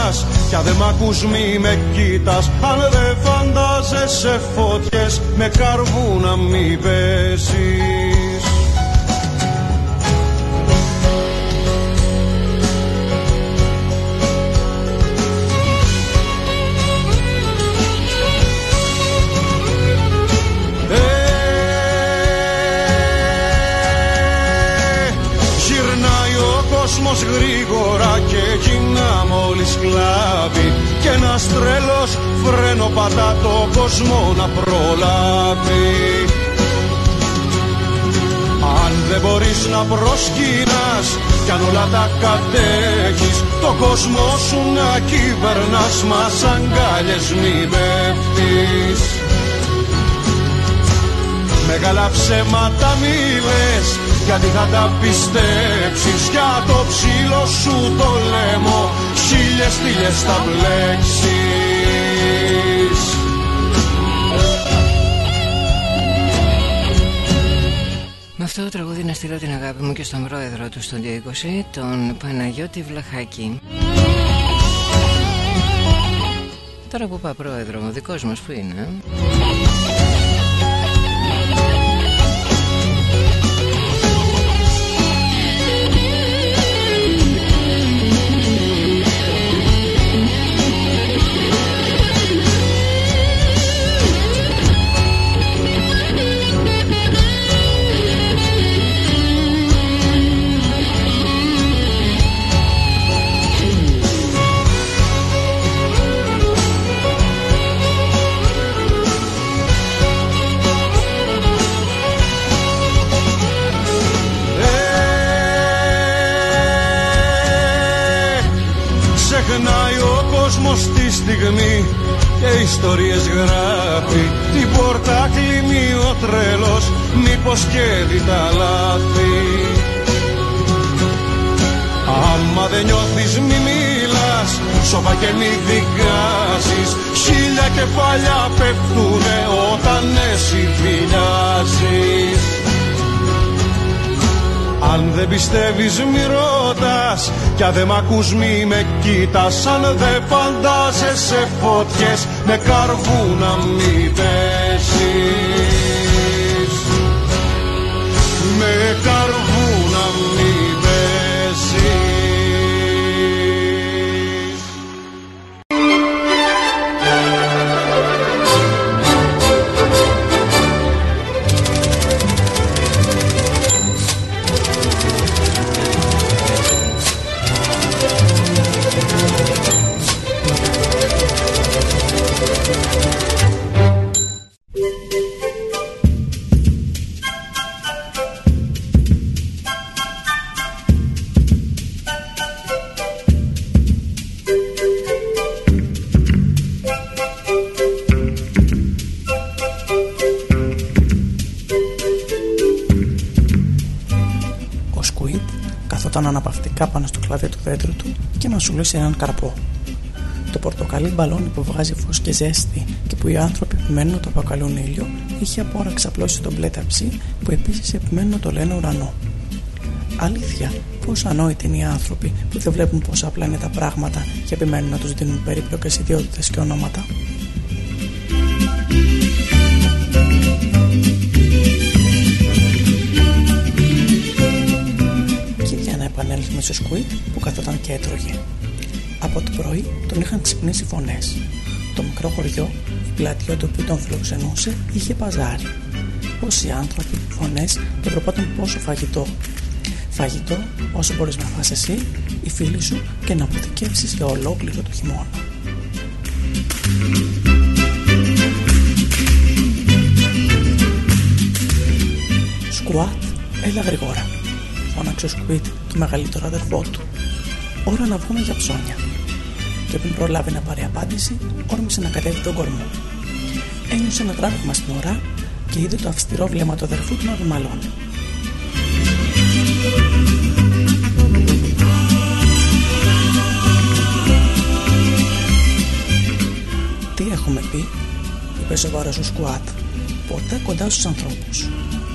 ρωτάς Κι αν δεν μ' ακούς μη με κοίτας. Αν δεν φαντάζεσαι φωτιές Με καρβούνα μη πέσεις κόσμος γρήγορα και εκείνα μόλις κλάβει. Και ένα τρελός φρένο πατά το κόσμο να προλάβει. Αν δεν μπορείς να προσκυνάς κι αν όλα τα κατέχεις το κόσμο σου να κυβερνάς μας αγκάλιες μη πέφτεις. Μεγάλα ψέματα μη λες γιατί θα τα πιστέψεις Για το ψήλο σου το λαιμό. Χίλιες στήλες θα μπλέξεις. Με αυτό το τραγούδι να στείλω την αγάπη μου και στον πρόεδρο του στον 20 Τον Παναγιώτη Βλαχάκη. Τώρα που είπα πρόεδρο, ο δικός μας που είναι στιγμή και ιστορίες γράφει. Την πόρτα κλείνει ο τρέλος μήπως και δει τα λάθη. Άμα δεν νιώθεις μη μιλάς Σώπα και μη δικάζεις. Χίλια κεφάλια πέφτουνε όταν εσύ φιλιάζεις αν δεν πιστεύεις μη ρωτάς. Κι αν δεν μ' ακούς μη με κοίτας Αν δεν φαντάζεσαι φωτιές Με καρβούνα μη πέσεις. Με καρβούνα πάνω στο κλάδι του δέντρου του και μασουλούσε έναν καρπό. Το πορτοκαλί μπαλόνι που βγάζει φως και ζέστη και που οι άνθρωποι επιμένουν να το αποκαλούν ήλιο είχε από ώρα ξαπλώσει τον μπλε ταψί που επίσης επιμένουν να το λένε ουρανό. Αλήθεια, πόσο ανόητοι είναι οι άνθρωποι που δεν βλέπουν πόσο απλά είναι τα πράγματα και επιμένουν να τους δίνουν περίπλοκες ιδιότητες και ονόματα. Στο σκουίτ που καθόταν και έτρωγε. Από το πρωί τον είχαν ξυπνήσει φωνές. Το μικρό χωριό, η πλατεία του που τον φιλοξενούσε, είχε παζάρι. Πόσοι άνθρωποι, φωνές και προπάτων πόσο φαγητό. Φαγητό όσο μπορείς να φας εσύ, οι φίλοι σου και να αποθηκεύσεις για ολόκληρο το χειμώνα. Σκουάτ, έλα γρήγορα. Φώναξε ο Σκουίτ, το μεγαλύτερο αδερφό του. Ώρα να βγούμε για ψώνια και πριν προλάβει να πάρει απάντηση, όρμησε να κατέβει τον κορμό. Ένιωσε ένα τράβημα στην ουρά και είδε το αυστηρό βλέμμα του αδερφού του να του μαλώνει. Τι έχουμε πει, είπε σοβαρός ο Σκουάτ. Ποτέ κοντά στους ανθρώπους.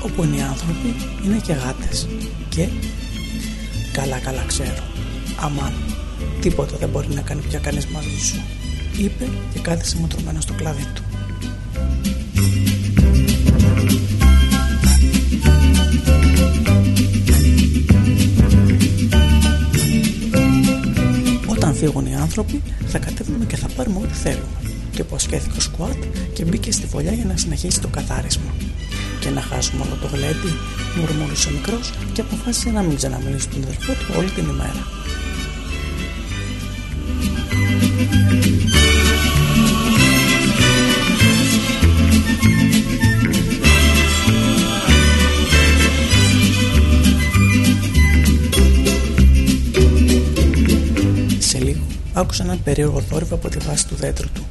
Όπου είναι οι άνθρωποι, είναι και γάτες. Και. Καλά, καλά ξέρω. Αμάν, Τίποτα δεν μπορεί να κάνει πια κανείς μαζί σου είπε και κάθισε μοτρωμένο στο κλάδι του Όταν φύγουν οι άνθρωποι θα κατέβουμε και θα πάρουμε ό,τι θέλουμε το υποσχέθηκε ο Σκουάτ και μπήκε στη φωλιά για να συνεχίσει το καθάρισμα. Και να χάσουμε όλο το γλέντι, μουρμούρισε ο μικρός και αποφάσισε να μην ξαναμιλήσει στον αδερφό του όλη την ημέρα. Σε λίγο άκουσα έναν περίεργο θόρυβο από τη βάση του δέντρου του.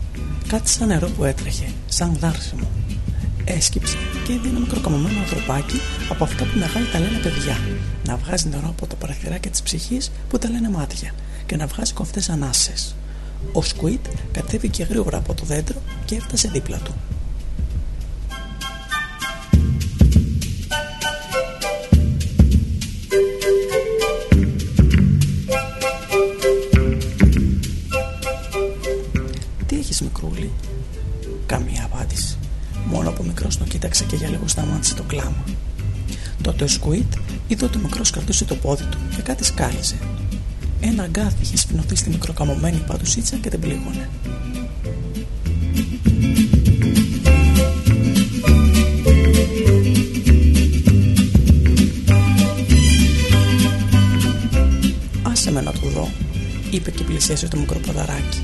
Κάτι σαν νερό που έτρεχε, σαν δάρσιμο. Έσκυψε και είδε ένα μικροκαμωμένο ανθρωπάκι από αυτά που μεγάλη τα λένε παιδιά. Να βγάζει νερό από τα παραθυράκια της ψυχής που τα λένε μάτια και να βγάζει κοφτές ανάσες. Ο Σκουίτ κατέβηκε γρήγορα από το δέντρο και έφτασε δίπλα του. Κοίταξε και για λίγο σταμάτησε το κλάμα. Τότε ο Σκουίτ είδε ότι ο μικρός κρατούσε το πόδι του και κάτι σκάλιζε. Ένα αγκάθι είχε σφινωθεί στη μικροκαμωμένη πατουσίτσα και την πλήγωνε. Άσε με να το δω, είπε και πλησίασε το μικρό ποδαράκι.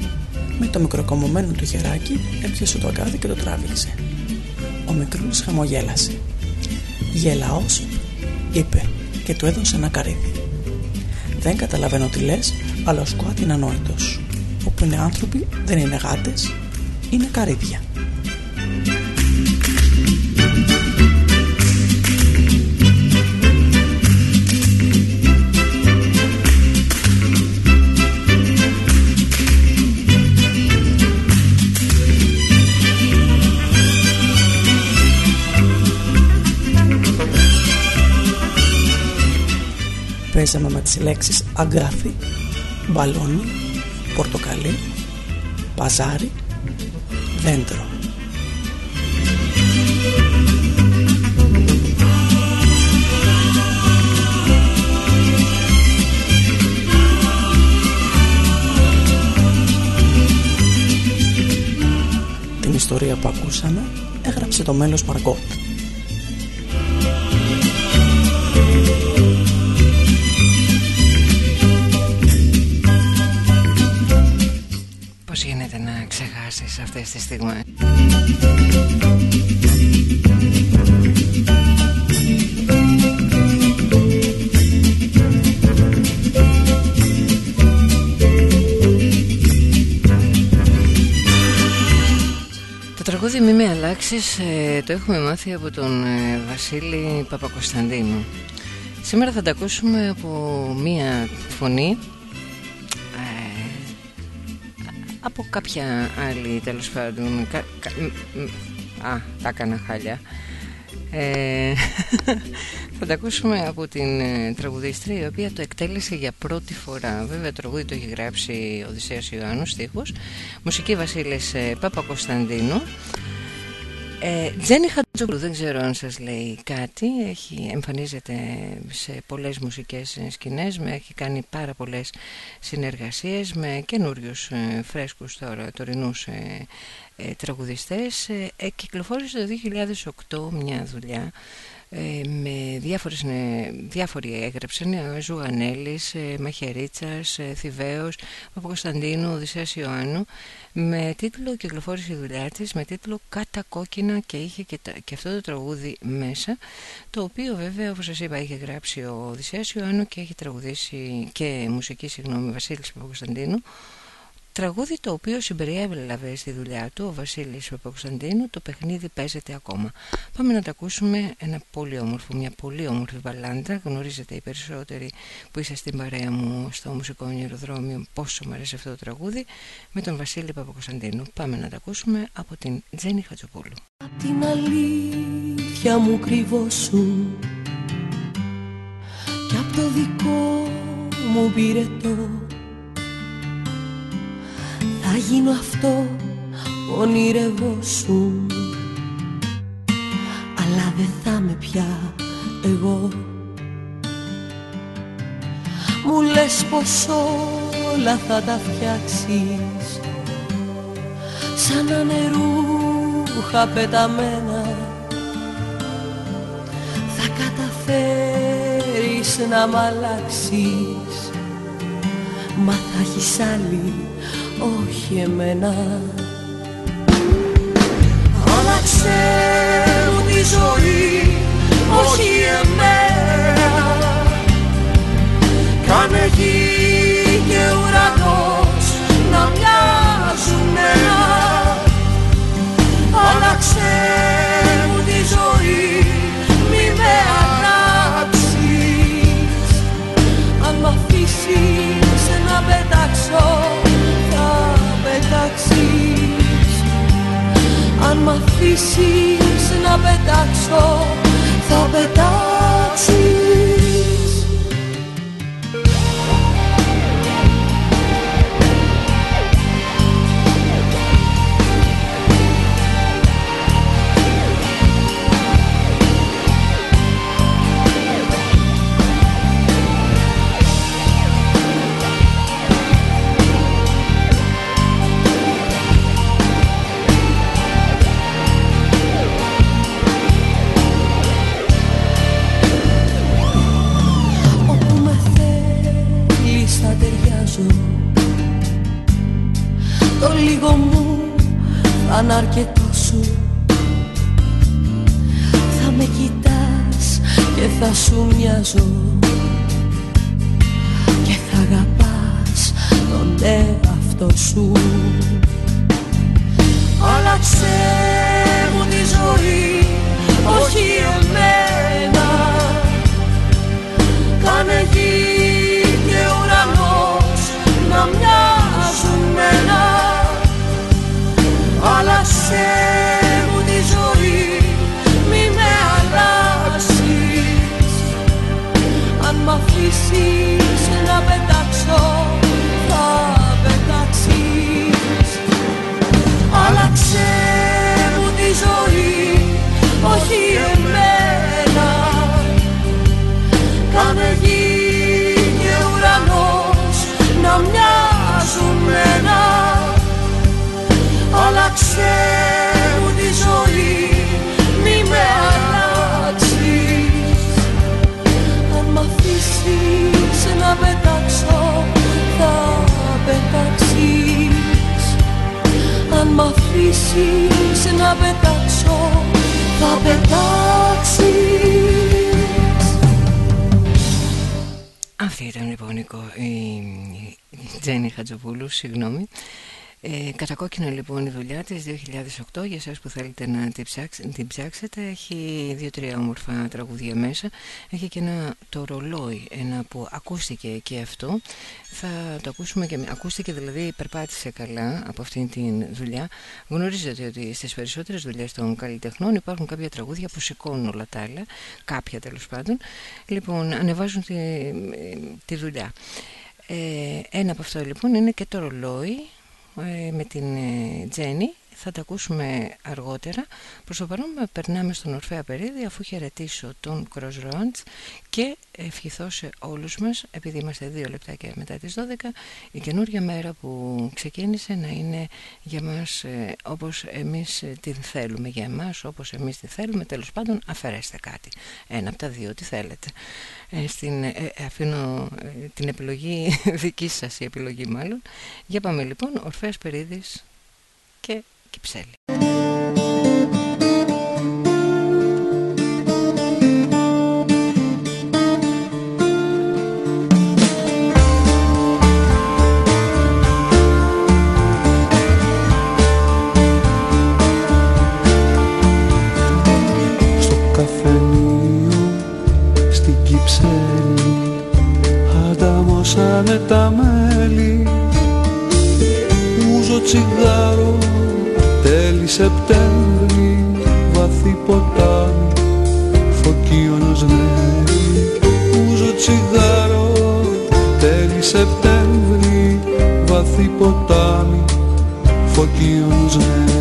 Με το μικροκαμωμένο του χεράκι έπιασε το αγκάθι και το τράβηξε. Ο μικρούλης χαμογέλασε. Γελαός, είπε και του έδωσε ένα καρύδι. Δεν καταλαβαίνω τι λες, αλλά ο Σκουάτ είναι ανόητος. Όπου είναι άνθρωποι δεν είναι γάτες, είναι καρύδια. Παίζαμε με τις λέξεις αγκάθι, μπαλόνι, πορτοκαλί, παζάρι, δέντρο. Την ιστορία που ακούσαμε έγραψε το μέλος Μαργκότ. Σε αυτές τις στιγμές Το τραγούδι «Μη με αλλάξεις» ε, το έχουμε μάθει από τον ε, Βασίλη Παπακοσταντίνου. Σήμερα θα τα ακούσουμε από μία φωνή από κάποια άλλη τέλος πάντων α, τα έκανα χάλια. Ε, (laughs) θα τα ακούσουμε από την ε, τραγουδίστρια η οποία το εκτέλεσε για πρώτη φορά. Βέβαια το τραγούδι το έχει γράψει ο Οδυσσέας Ιωάννου στίχους μουσική Βασίλης ε, Παπα-Κωνσταντίνου ε, Τζένι Χατζόπουλου δεν ξέρω αν σας λέει κάτι. Έχει, Εμφανίζεται σε πολλές μουσικές σκηνές με, Έχει κάνει πάρα πολλές συνεργασίες Με καινούριους ε, φρέσκους τώρα, τωρινούς ε, ε, τραγουδιστές. Ε, Κυκλοφόρησε το 2008 μια δουλειά. ε, με διάφορες, διάφοροι έγραψαν ε, Ζουγανέλης, ε, Μαχαιρίτσας, Θηβαίος, Παπα-Κωνσταντίνου, Οδυσσέας Ιωάννου με τίτλο κυκλοφόρησε η δουλειά της με τίτλο «Κάτα κόκκινα» και είχε και, και, αυτό το τραγούδι μέσα το οποίο βέβαια όπως σας είπα είχε γράψει ο Οδυσσέας Ιωάννου και έχει τραγουδήσει και μουσική συγγνώμη Βασίλης Παπα-Κωνσταντίνου Τραγούδι το οποίο συμπεριέλαβε στη δουλειά του ο Βασίλης Παπακοσταντίνου Το παιχνίδι παίζεται ακόμα. Πάμε να τα ακούσουμε ένα πολύ όμορφο Μια πολύ όμορφη μπαλάντα Γνωρίζετε οι περισσότεροι που είστε στην παρέα μου Στο μουσικό αεροδρόμιο Πόσο μου αρέσει αυτό το τραγούδι Με τον Βασίλη Παπακοσταντίνου. Πάμε να τα ακούσουμε από την Τζέννη Χατζοπούλου. Απ' την αλήθεια μου κρυβώσουν Και απ' το δικό μου πυρετό θα γίνω αυτό που ονειρευόσουν Αλλά δεν θα με πια εγώ. Μου λες πως όλα θα τα φτιάξεις. Σαν ανερούχα πεταμένα. Θα καταφέρεις να μ' αλλάξεις. Μα θα έχεις άλλη όχι εμένα. Άλλαξε μου τη ζωή, όχι εμένα. Κάνε γη και ουρανός να μοιάζουν ένα Άλλαξε αφήσεις να πετάξω. Θα πετάξεις αν αρκετό σου. Θα με κοιτάς και θα σου μοιάζω. Και θα αγαπάς τον εαυτό σου. Άλλαξε μου τη ζωή, όχι εμένα. Κάνε αφήσεις να πετάξω, θα πετάξεις. Αυτή ήταν λοιπόν η Τζέννη Χατζοπούλου, συγγνώμη Ε, κατακόκκινα λοιπόν η δουλειά της 2008 για εσάς που θέλετε να την, την ψάξετε έχει δύο-τρία όμορφα τραγουδία μέσα. Έχει και ένα το ρολόι ένα που ακούστηκε και αυτό. Θα το ακούσουμε και ακούστηκε δηλαδή περπάτησε καλά από αυτήν την δουλειά. Γνωρίζετε ότι στις περισσότερες δουλειές των καλλιτεχνών υπάρχουν κάποια τραγούδια που σηκώνουν όλα τα άλλα. Κάποια τέλος πάντων. Λοιπόν ανεβάζουν τη, τη δουλειά. Ε, ένα από αυτό λοιπόν είναι και το ρολόι. ε, με την ε, Τζέννη θα τα ακούσουμε αργότερα. Προς το παρόν περνάμε στον Ορφέα Περίδη αφού χαιρετήσω τον Crossroads και ευχηθώ σε όλους μας, επειδή είμαστε δύο λεπτάκια μετά τις 12, η καινούργια μέρα που ξεκίνησε να είναι για μας ε, όπως εμείς την θέλουμε, για εμάς όπως εμείς την θέλουμε, τέλος πάντων αφαιρέστε κάτι, ένα από τα δύο, τι θέλετε. Ε, στην, ε, αφήνω την επιλογή (laughs) δική σας η επιλογή μάλλον. Για πάμε λοιπόν, Ορφέας Περίδης και Κυψέλη. Στο καφενείο στην Κυψέλη ανταμώσανε τα μέλη ούζο τσιγάρο Τέλη Σεπτέμβρη, βαθύ ποτάμι, φωκίωνος νερί Ούζο τσιγάρο, τέλη Σεπτέμβρη, βαθύ ποτάμι, φωκίωνος νερί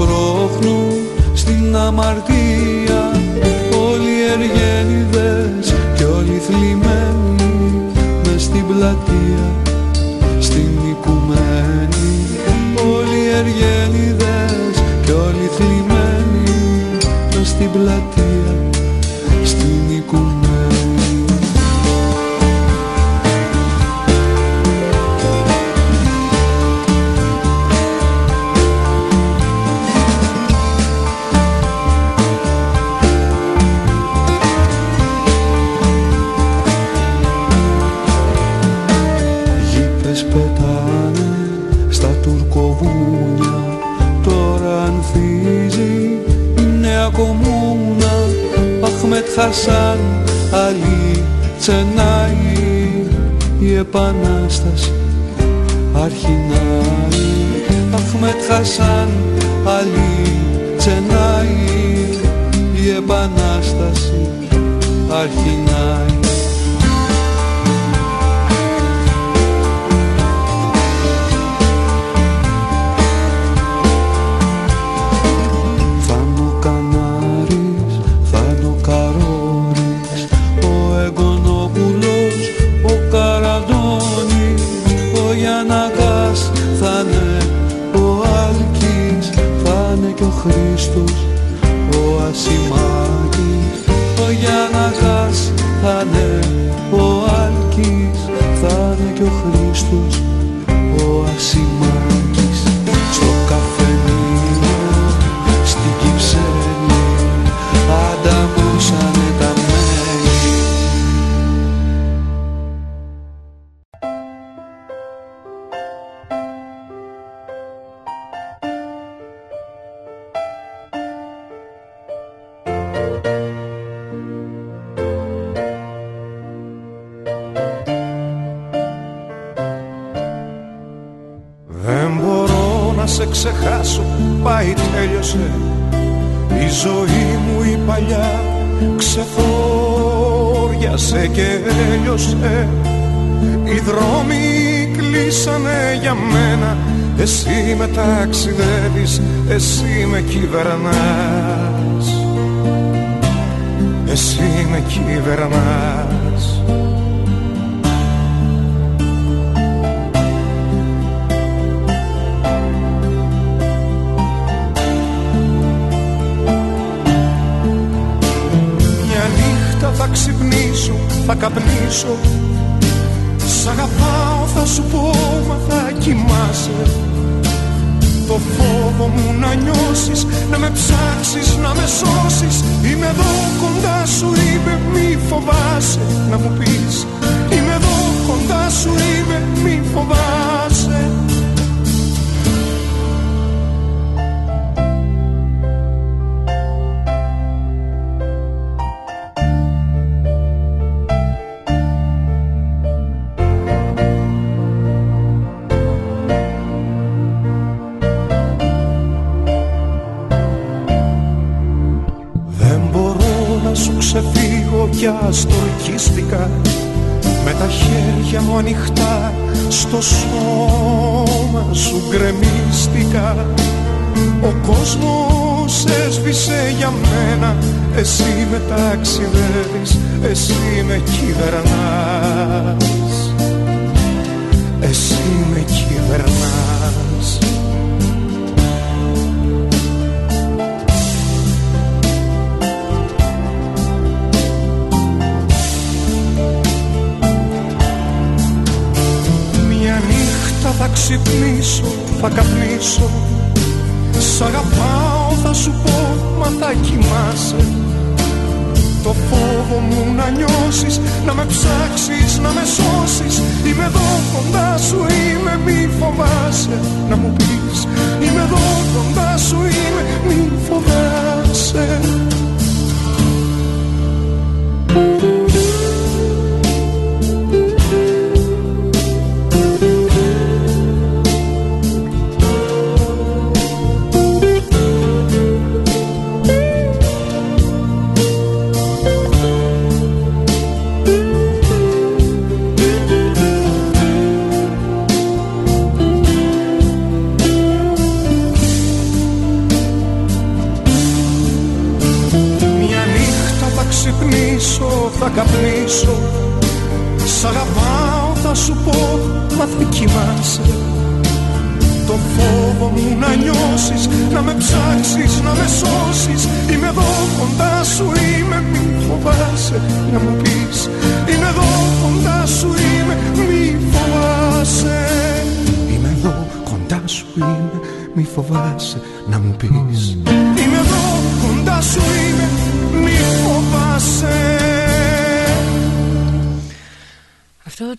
σπρώχνουν στην αμαρτία. Όλοι οι εργένιδες και όλοι οι θλιμμένοι μες στην πλατεία στην οικουμένη. Όλοι οι εργένιδες και όλοι οι θλιμμένοι μες στην πλατεία Χασάν, Αλή, Τσενάη Η επανάσταση. Αρχινάει Αχμετ Χασάν, Αλή, Τσενάη Η επανάσταση. Αρχινάει Θα Η ζωή μου η παλιά ξεθόριασε και έλειωσε. Οι δρόμοι κλείσανε για μένα. Εσύ με ταξιδεύεις, εσύ με κυβερνάς. Εσύ με κυβερνάς καπνίσω. Σ' αγαπάω θα σου πω μα θα κοιμάσαι. Το φόβο μου να νιώσεις Να με ψάξεις, να με σώσεις. Είμαι εδώ κοντά σου, είμαι μη φοβάσαι. Να μου πεις Είμαι εδώ κοντά σου, είμαι μη φοβάσαι στο σώμα σου γκρεμίστηκα. Ο κόσμος έσβησε για μένα. Εσύ με ταξιδεύεις, εσύ με κυβερνάς. Εσύ με κυβερνάς ξυπνήσω, θα καπνίσω. Σ' αγαπάω θα σου πω, μα θα κοιμάσαι. Το φόβο μου να νιώσεις, να με ψάξεις, να με σώσεις. Είμαι εδώ κοντά σου, είμαι μη φοβάσαι. Να μου πεις, είμαι εδώ κοντά σου, είμαι μη φοβάσαι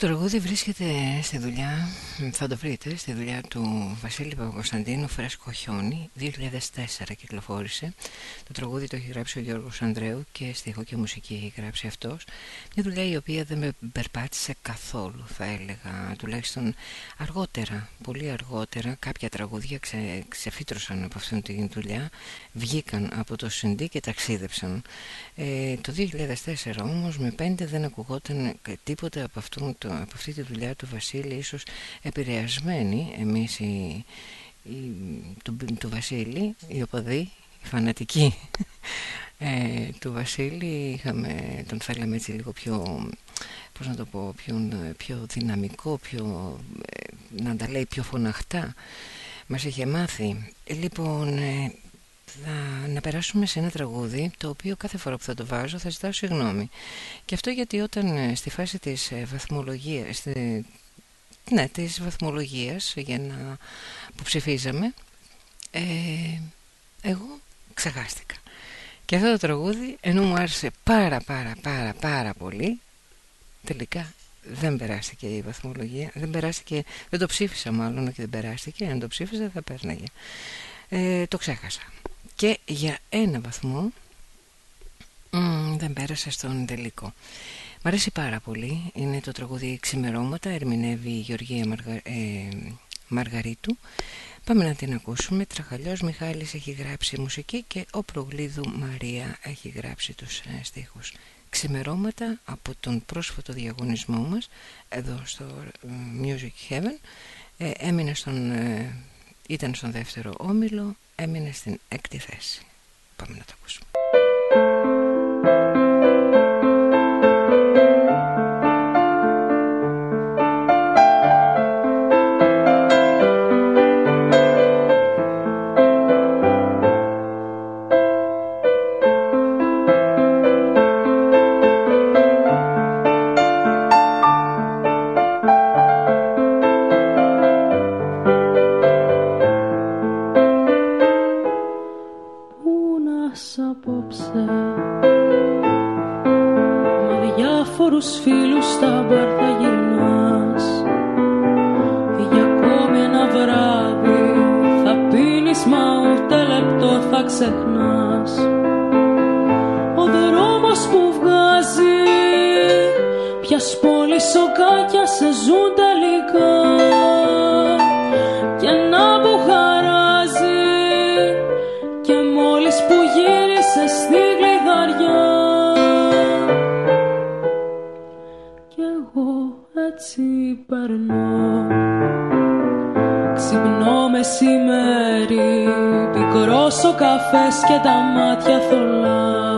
Αυτό το τραγούδι βρίσκεται στη δουλειά, θα το βρείτε, στη δουλειά του Βασίλη Παπακοσταντίνου Φρέσκο Χιόνι 2004 κυκλοφόρησε. Το τραγούδι το έχει γράψει ο Γιώργος Ανδρέου και στίχο και μουσική έχει γράψει αυτός. Μια δουλειά η οποία δεν με περπάτησε καθόλου θα έλεγα. Τουλάχιστον αργότερα, πολύ αργότερα κάποια τραγούδια ξε, ξεφύτρωσαν από αυτήν την δουλειά Βγήκαν από το Σιντή και ταξίδεψαν. Ε, Το 2004 όμως με πέντε δεν ακουγόταν τίποτα από αυτόν το, από αυτή τη δουλειά του Βασίλη ίσως επηρεασμένοι εμείς οι, οι, του, του Βασίλη, οι οπαδοί, οι φανατικοί (laughs) ε, του Βασίλη είχαμε, τον θέλαμε έτσι λίγο πιο πώς να το πω, πιο, πιο δυναμικό, πιο, ε, να τα λέει πιο φωναχτά. Μας είχε μάθει. Λοιπόν ε, θα, να περάσουμε σε ένα τραγούδι το οποίο κάθε φορά που θα το βάζω θα ζητάω συγγνώμη. Και αυτό γιατί όταν ε, στη φάση της ε, βαθμολογίας στη, ναι, της βαθμολογίας για να, που ψηφίζαμε ε, εγώ ξεχάστηκα. Και αυτό το τραγούδι ενώ μου άρεσε πάρα πάρα πάρα πάρα πολύ τελικά δεν περάστηκε η βαθμολογία δεν περάστηκε, δεν το ψήφισα μάλλον και δεν περάστηκε αν το ψήφιζα θα πέρναγε. Ε, το ξέχασα και για ένα βαθμό δεν πέρασα στον τελικό. Μ' αρέσει πάρα πολύ. Είναι το τραγούδι «Ξημερώματα», ερμηνεύει η Γεωργία Μαργα... ε, Μαργαρίτου. Πάμε να την ακούσουμε. Τραχαλιός Μιχάλης έχει γράψει μουσική και ο Προγλίδου Μαρία έχει γράψει τους ε, στίχους. Ξημερώματα από τον πρόσφατο διαγωνισμό μας εδώ στο ε, Music Heaven ε, έμεινε στον, ε, ήταν στον δεύτερο όμιλο έμεινε στην έκτη θέση. Πάμε να το ακούσουμε. τους φίλους στα μπαρ θα γυρνάς. Για ακόμη ένα βράδυ θα πίνεις μα ούτε λεπτό θα ξεχνάς. Ο δρόμος που βγάζει πια πόλη σοκάκια σε ζουν. ζωγραφές και τα μάτια θολά.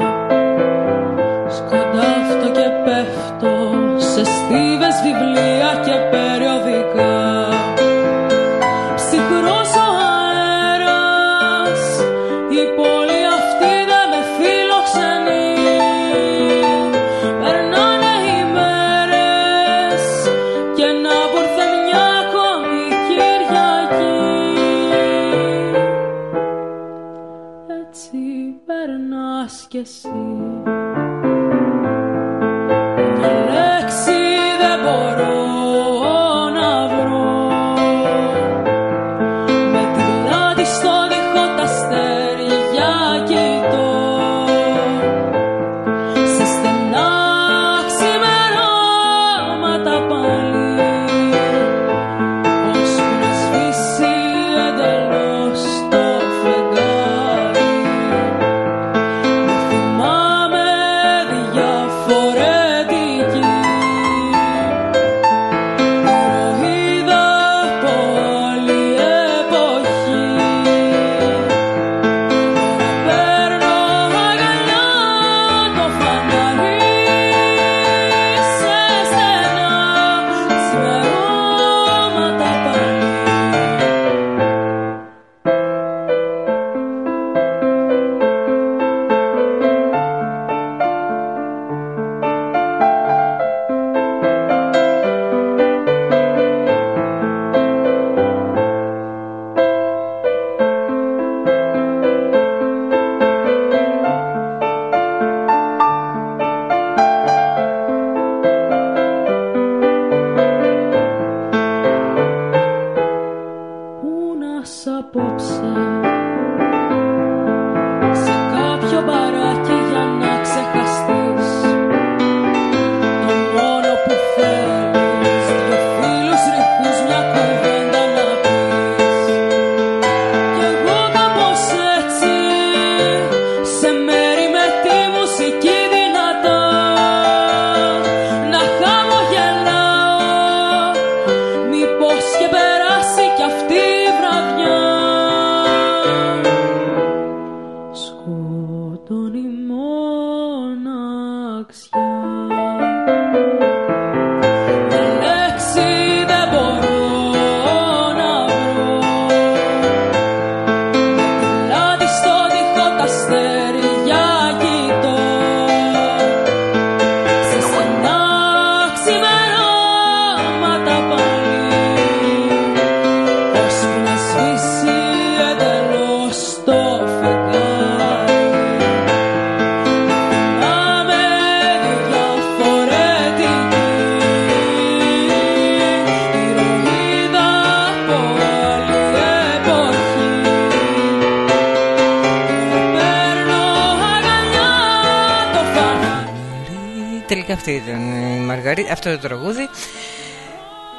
αυτό το τραγούδι.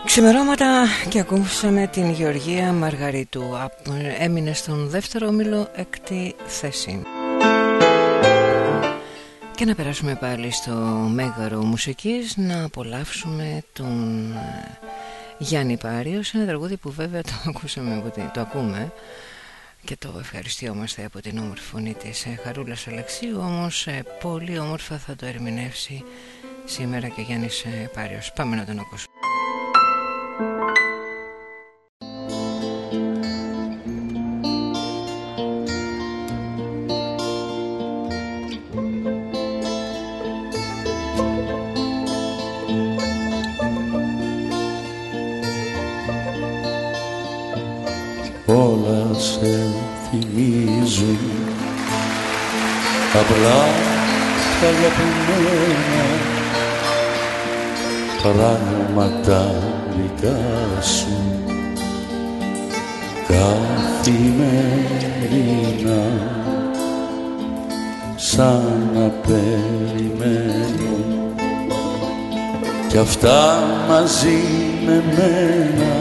Ξημερώματα και ακούσαμε την Γεωργία Μαργαρίτου. Έμεινε στον δεύτερο όμιλο έκτη θέση. Και να περάσουμε πάλι στο Μέγαρο Μουσικής Να απολαύσουμε τον ε, Γιάννη Πάριος. Ένα τραγούδι που βέβαια το, (laughs) ακούσαμε, το ακούμε και το ευχαριστιόμαστε από την όμορφη φωνή της ε, Χαρούλας Αλεξίου. Όμως ε, πολύ όμορφα θα το ερμηνεύσει σήμερα και Γιάννης ε, Πάριος. Πάμε να τον ακούσουμε. Πράγματα δικά σου. Καθημερινά σαν να περιμένω. Κι αυτά μαζί με μένα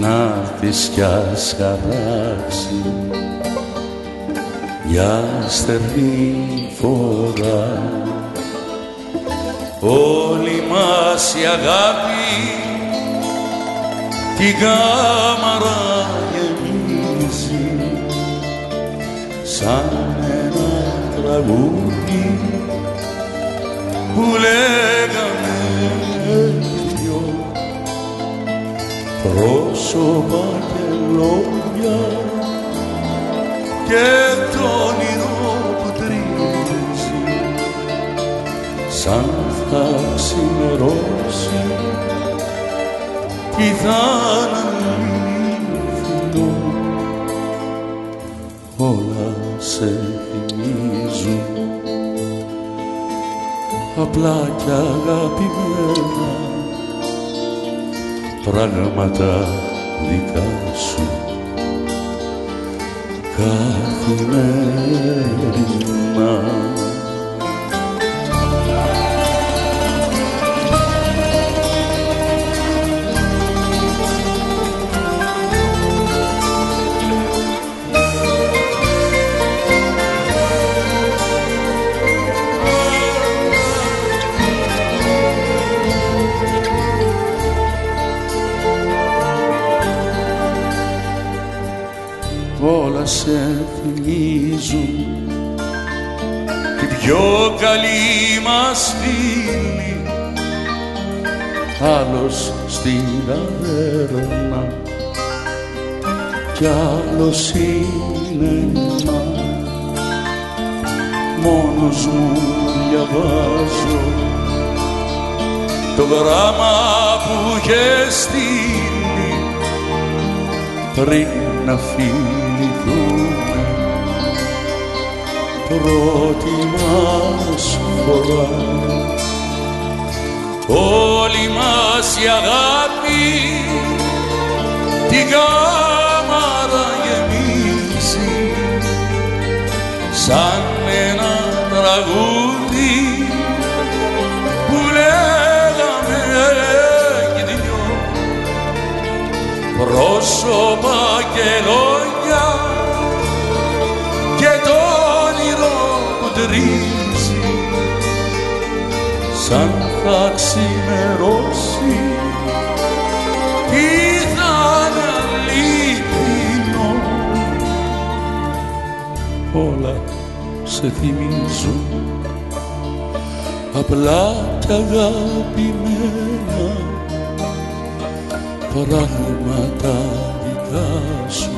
να έρθεις κι ας χαράξει. Για στερνή φορά όλη μας η αγάπη την κάμαρα γεμίζει σαν ένα τραγούδι που λέγαμε δυο. Πρόσωπα και λόγια και ξημερώσει τι θα αναλύθω όλα σε θυμίζουν απλά κι αγαπημένα πράγματα δικά σου. Καθημερινά θυμίζουν την πιο καλή μας φίλη άλλος στην ταβέρνα κι άλλος σινεμά μόνος μου διαβάζω το γράμμα που είχε στείλει πριν να φιληθούμε πρώτη μας φορά όλη μας η αγάπη την κάμαρα γεμίσει σαν ένα τραγούδι που λέγαμε κι δυο πρόσωπα και λόγια που τρίζει σαν θα ξημερώσει τι θα είναι αλήθινο όλα σε θυμίζουν. Απλά κι αγαπημένα. Πράγματα δικά σου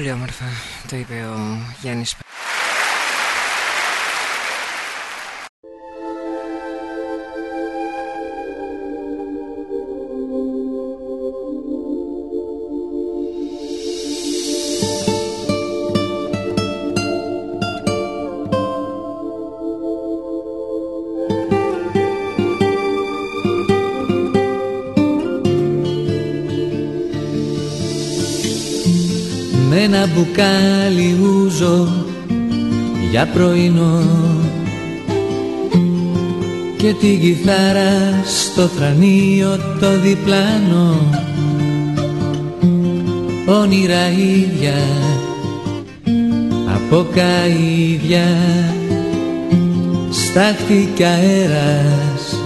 Πολύ όμορφα το είπε ο Γιάννης ένα μπουκάλι ούζο για πρωινό. Και την κιθάρα στο θρανίο το διπλάνο όνειρα ίδια από καΐδια στάχτηκε αέρας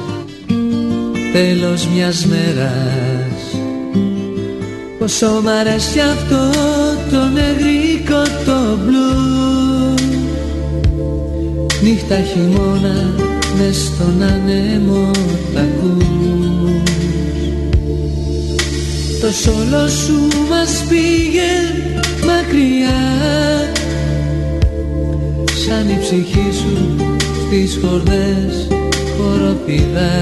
τέλος μιας μέρας. Πόσο μ' αρέσει αυτό το νεγρικό το μπλου Νύχτα χειμώνα μες στον ανέμο τα ακούς Το σόλο σου μας πήγε μακριά. Σαν η ψυχή σου στις χορδές χοροπηδά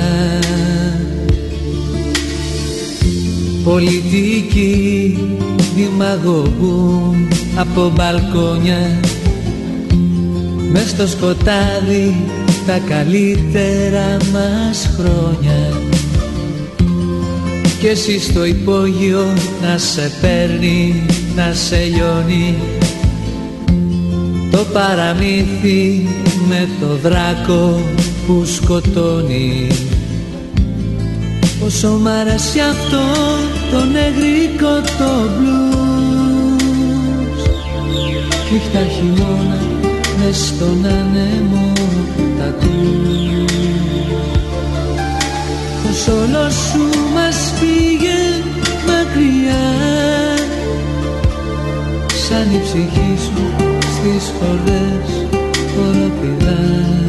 Πολιτικοί δημαγωγούν από μπαλκόνια. Μες στο σκοτάδι τα καλύτερα μας χρόνια. Και εσύ στο υπόγειο να σε παίρνει, να σε λιώνει. Το παραμύθι με το δράκο που σκοτώνει Πόσο μ' αρέσει αυτό το νεγρικό το μπλουζ Νύχτα χειμώνα μες στον άνεμο τα ακούς Πως όλο σου μας πήγε μακριά. Σαν η ψυχή σου στις χορδές χοροπηδά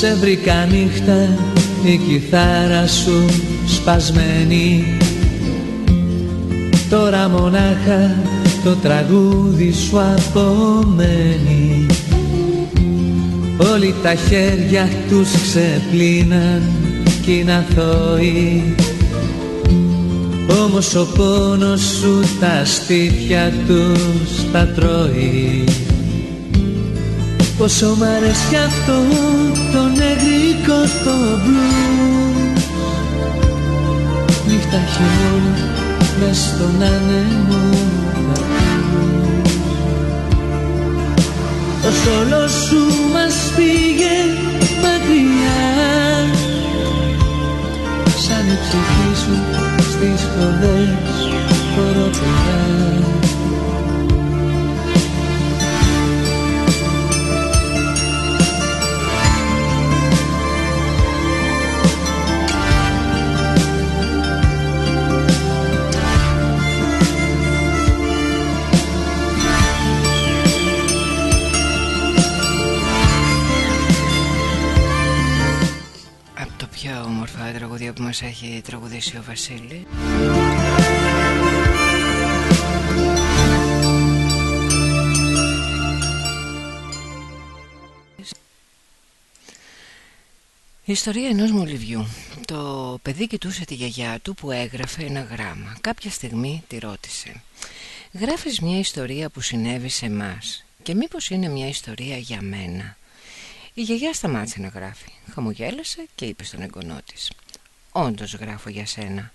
Σε βρήκα νύχτα η κιθάρα σου σπασμένη. Τώρα μονάχα το τραγούδι σου απομένει. Όλοι τα χέρια τους ξεπλύναν κι είναι αθώοι Όμως ο πόνος σου τα στήθια τους τα τρώει Πόσο μ' αρέσει αυτό το νεγρικό το μπλουζ Νύχτα χειμώνα μες στον άνεμο Το σόλο σου μας πήγε μακριά. Σαν η ψυχή σου στις χορδές χοροπηδά τραγούδια που μας έχει τραγουδήσει ο Βασίλη; Η ιστορία ενός μολυβιού Το παιδί κοιτούσε τη γιαγιά του που έγραφε ένα γράμμα Κάποια στιγμή τη ρώτησε Γράφεις μια ιστορία που συνέβη σε μας Και μήπως είναι μια ιστορία για μένα; Η γιαγιά σταμάτησε να γράφει. Χαμογέλασε και είπε στον εγγονό της Όντως γράφω για σένα.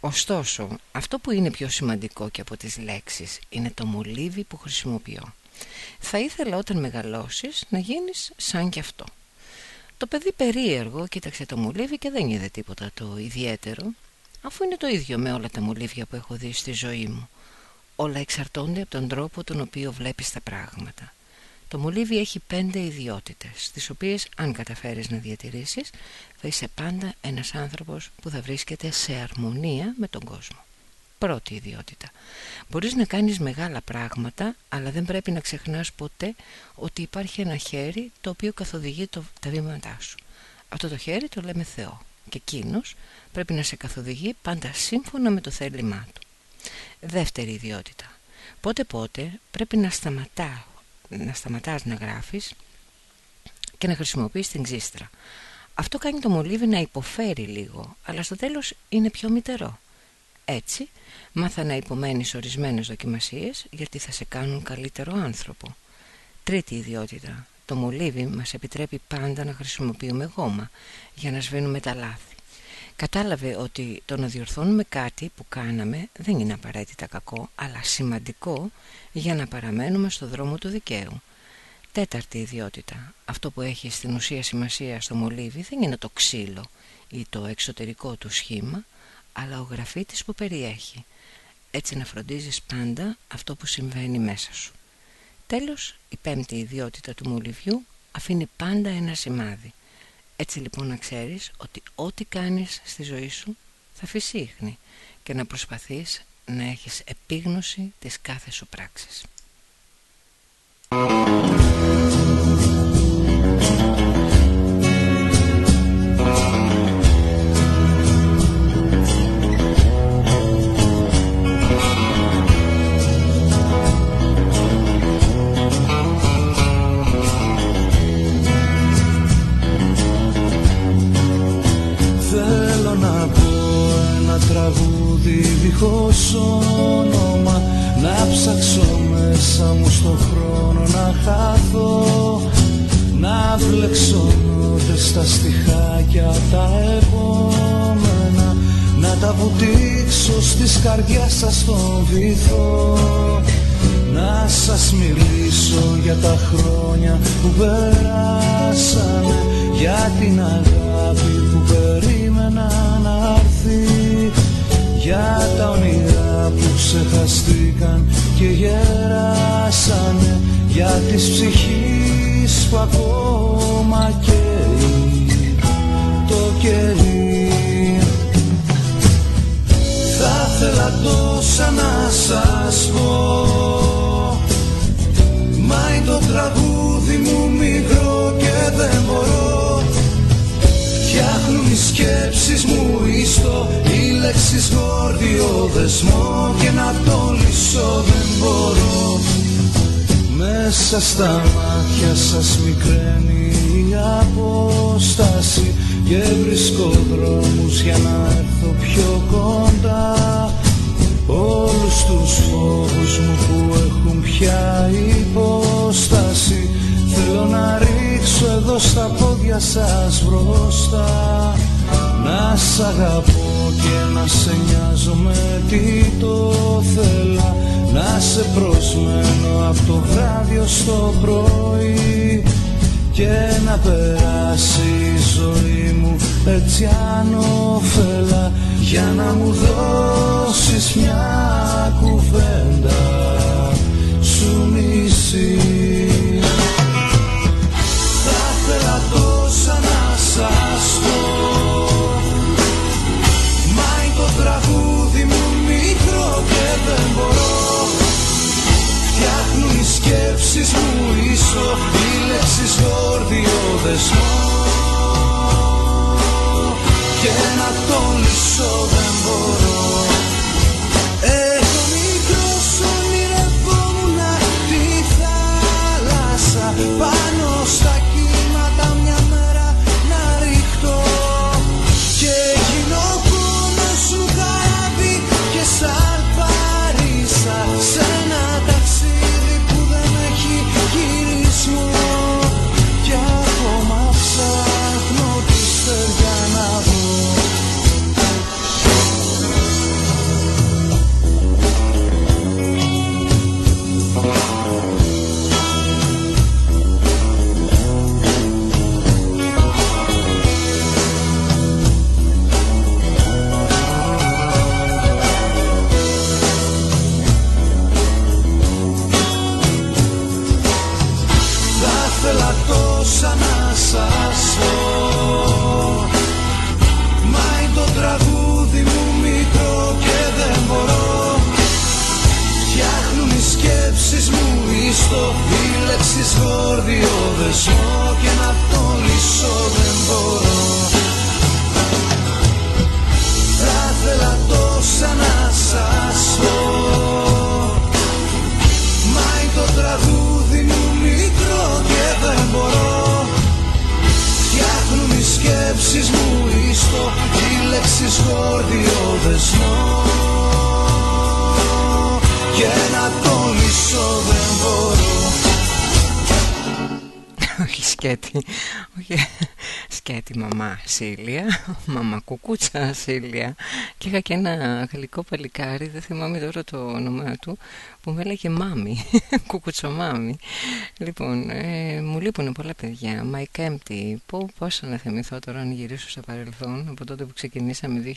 Ωστόσο αυτό που είναι πιο σημαντικό και από τις λέξεις Είναι το μολύβι που χρησιμοποιώ. Θα ήθελα όταν μεγαλώσεις να γίνεις σαν κι αυτό. Το παιδί περίεργο κοίταξε το μολύβι και δεν είδε τίποτα το ιδιαίτερο Αφού είναι το ίδιο με όλα τα μολύβια που έχω δει στη ζωή μου. Όλα εξαρτώνται από τον τρόπο τον οποίο βλέπεις τα πράγματα. Το μολύβι έχει πέντε ιδιότητες, τις οποίες αν καταφέρεις να διατηρήσεις θα είσαι πάντα ένας άνθρωπος που θα βρίσκεται σε αρμονία με τον κόσμο. Πρώτη ιδιότητα. Μπορείς να κάνεις μεγάλα πράγματα, αλλά δεν πρέπει να ξεχνάς ποτέ ότι υπάρχει ένα χέρι το οποίο καθοδηγεί το, τα βήματά σου. Αυτό το χέρι το λέμε Θεό και εκείνος πρέπει να σε καθοδηγεί πάντα σύμφωνα με το θέλημά του. Δεύτερη ιδιότητα. Πότε πότε πρέπει να σταματά να σταματάς να γράφεις και να χρησιμοποιείς την ξύστρα. Αυτό κάνει το μολύβι να υποφέρει λίγο, αλλά στο τέλος είναι πιο μητερό. Έτσι, μάθα να υπομένεις ορισμένες δοκιμασίες γιατί θα σε κάνουν καλύτερο άνθρωπο. Τρίτη ιδιότητα. Το μολύβι μας επιτρέπει πάντα να χρησιμοποιούμε γόμα για να σβήνουμε τα λάθη. Κατάλαβε ότι το να διορθώνουμε κάτι που κάναμε δεν είναι απαραίτητα κακό, αλλά σημαντικό για να παραμένουμε στο δρόμο του δικαίου. Τέταρτη ιδιότητα. Αυτό που έχει στην ουσία σημασία στο μολύβι δεν είναι το ξύλο ή το εξωτερικό του σχήμα, αλλά ο γραφίτης που περιέχει. Έτσι να φροντίζεις πάντα αυτό που συμβαίνει μέσα σου. Τέλος, η πέμπτη ιδιότητα του μολυβιού αφήνει πάντα ένα σημάδι. Έτσι λοιπόν να ξέρεις ότι ό,τι κάνεις στη ζωή σου θα αφήσει και να προσπαθείς να έχεις επίγνωση της κάθε σου πράξης. Μαμά κουκούτσα Σίλια και είχα και ένα γαλλικό παλικάρι, δεν θυμάμαι τώρα το όνομα του, που με έλεγε μάμι, (laughs) κουκουτσομάμι. Λοιπόν, ε, μου λείπουν πολλά παιδιά. Mike Empty, πω, πώς να θυμηθώ τώρα αν γυρίσω στο παρελθόν, από τότε που ξεκινήσαμε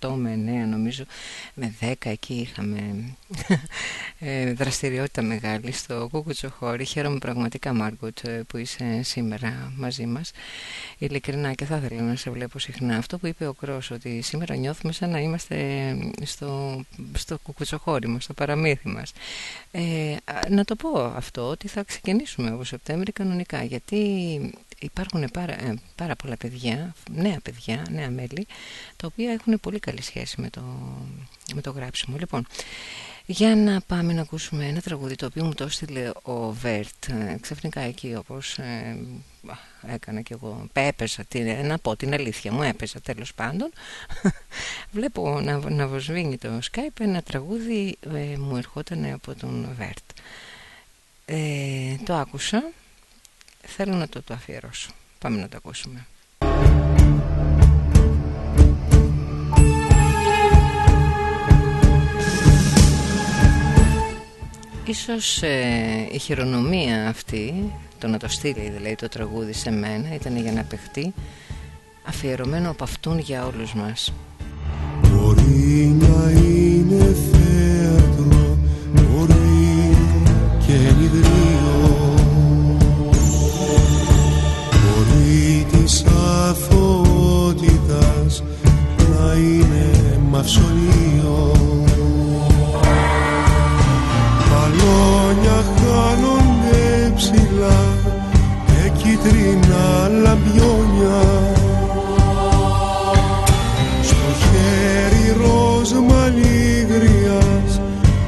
2008 με 9 νομίζω, με 10 εκεί είχαμε (laughs) ε, δραστηριότητα μεγάλη στο κουκουτσοχώρι. Χαίρομαι πραγματικά Μάργκοτ που είσαι σήμερα μαζί μας. Ειλικρινά και θα ήθελα να σε βλέπω συχνά. Αυτό που είπε ο Κρός ότι σήμερα νιώθουμε σαν να είμαστε στο, στο κουκουτσοχώρι μας, στο παραμύθι μας. Ε, να το πω αυτό ότι θα ξεκινήσουμε από Σεπτέμβρη κανονικά γιατί υπάρχουν πάρα, ε, πάρα πολλά παιδιά, νέα παιδιά, νέα μέλη τα οποία έχουν πολύ καλή σχέση με το, με το γράψιμο. Λοιπόν, για να πάμε να ακούσουμε ένα τραγούδι το οποίο μου το έστειλε ο Βέρτ ε, ξαφνικά εκεί όπως ε, έκανα και εγώ έπαιζα, την, να πω την αλήθεια μου έπαιζα τέλος πάντων. (laughs) Βλέπω να, να βοσβήνει το Skype ένα τραγούδι ε, μου ερχόταν από τον Βέρτ. Ε, το άκουσα. Θέλω να το, το αφιερώσω. Πάμε να το ακούσουμε Ίσως ε, η χειρονομία αυτή, το να το στείλει δηλαδή το τραγούδι σε μένα, ήταν για να παιχτεί αφιερωμένο από αυτόν για όλους μας. Μπορεί να είναι θέατρο, μπορεί και ενιδρίο Μπορεί της αθωότητας να είναι μαυσολείο Μπαλόνια χάνονται ψηλά και κίτρινα λαμπιόνια. Στο χέρι ροζ μαλλί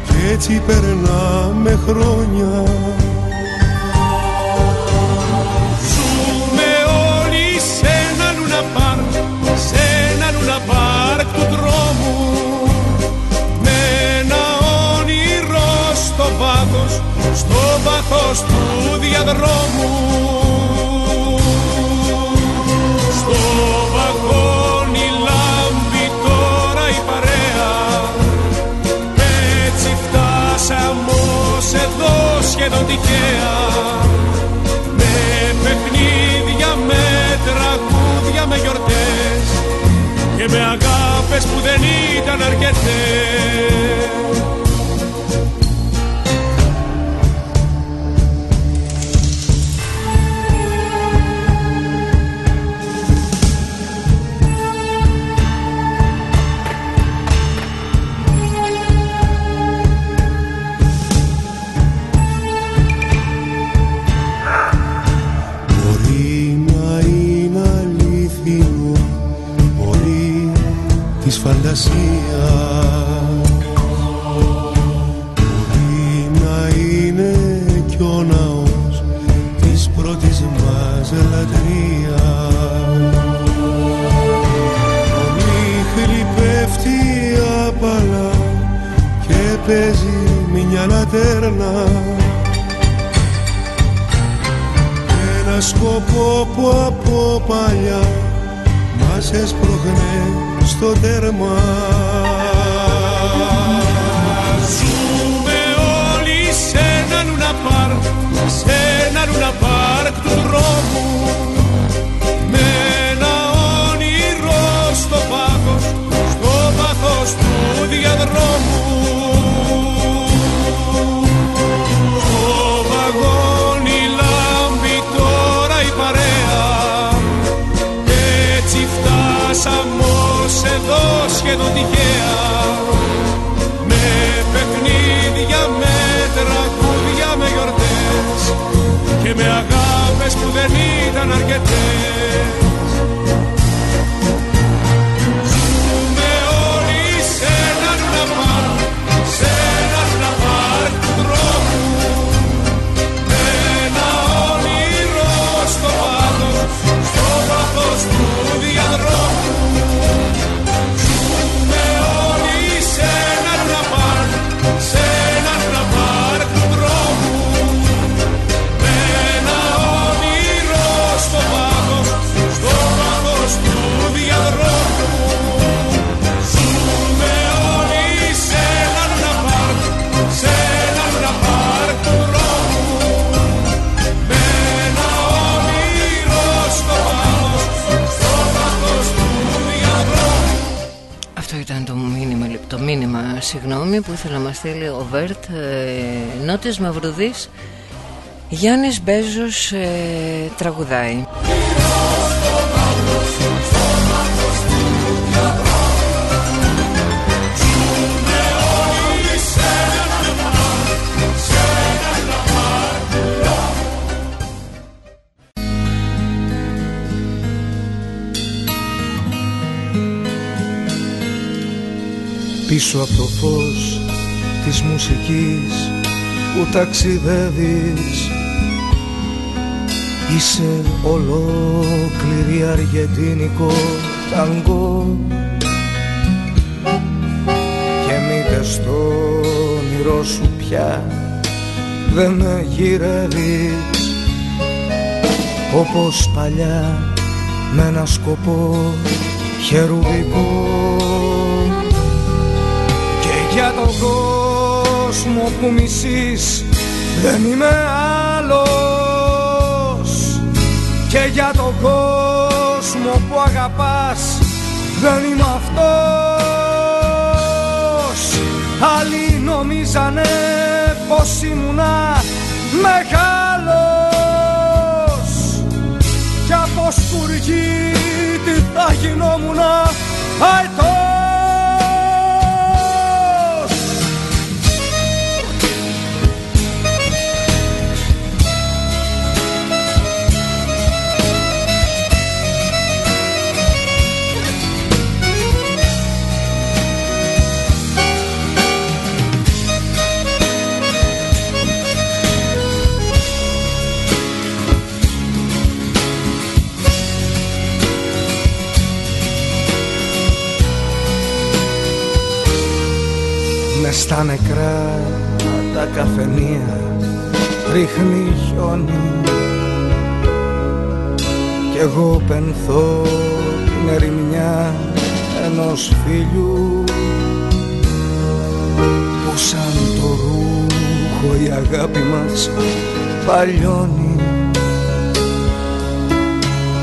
κι έτσι περνάμε χρόνια βάθος του διαδρόμου. Στο βαγόνι λάμπει τώρα η παρέα. Έτσι φτάσαμε ως εδώ σχεδόν τυχαία. Με παιχνίδια, με τραγούδια, με γιορτές. Και με αγάπες που δεν ήταν αρκετές Γιάννης Μπέζος ε, τραγουδάει. Πίσω από το φως της μουσικής που ταξιδεύεις Είσαι ολόκληρη αργεντίνικο ταγκό. Και μήτε στο όνειρό σου πια δεν με γυρεύεις. Όπως παλιά με ένα σκοπό χερουβικό. Για τον κόσμο που μισείς δεν είμαι άλλος Και για τον κόσμο που αγαπάς δεν είμαι αυτός. Άλλοι νομίζανε πως ήμουνα μεγάλος. Κι από σκουργί τι θα γινόμουνα στα νεκρά τα καφενεία ρίχνει χιόνι. Κι εγώ πενθώ την ερημιά ενός φίλου που σαν το ρούχο η αγάπη μας παλιώνει.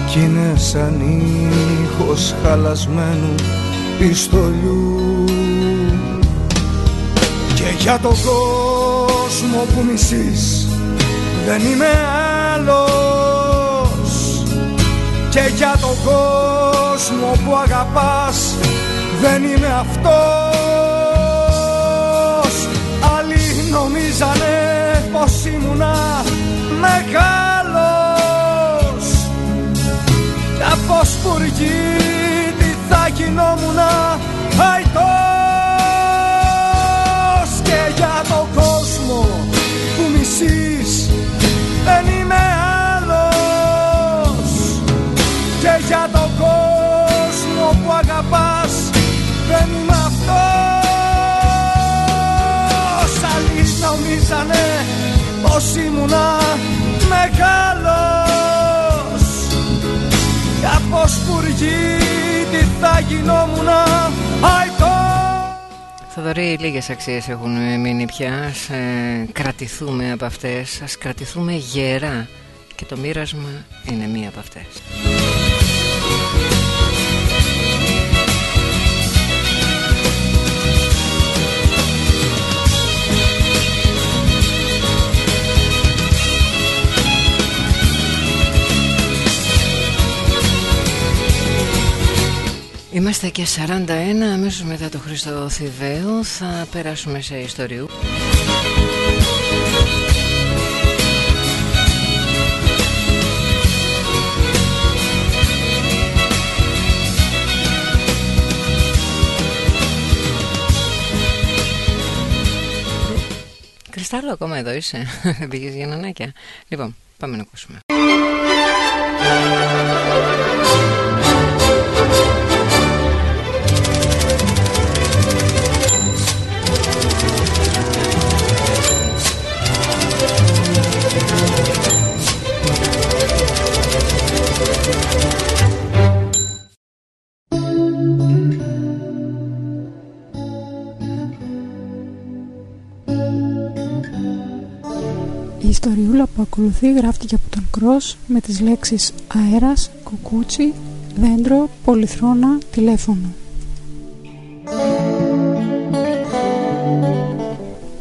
Κι είναι σαν ήχος χαλασμένου πιστολιού για τον κόσμο που μισείς δεν είμαι άλλος. Και για τον κόσμο που αγαπάς δεν είμαι αυτός. Άλλοι νομίζανε πως ήμουνα μεγάλος. Κι από σπουργί τι θα γινόμουνα αϊτός για τον κόσμο που μισείς. Δεν είμαι άλλος. Και για τον κόσμο που αγαπάς δεν είμαι αυτός. Άλλοι νομίζανε πως ήμουνα μεγάλος. Και από σπουργί τι θα γινόμουνα αϊτός Θοδωρή, λίγες αξίες έχουν μείνει πια. Ας ε, κρατηθούμε από αυτές, ας κρατηθούμε γερά. Και το μοίρασμα είναι μία από αυτές. Είμαστε και 41, αμέσως μετά το Χριστό Θηβαίο θα περάσουμε σε ιστορίου. Κρυστάλλο ακόμα εδώ είσαι, δεν (laughs) πήγες για νανάκια. Λοιπόν, πάμε να ακούσουμε. φρασούλα που ακολουθεί γράφτηκε από τον Κρός με τις λέξεις αέρας, κουκούτσι, δέντρο, πολυθρόνα, τηλέφωνο.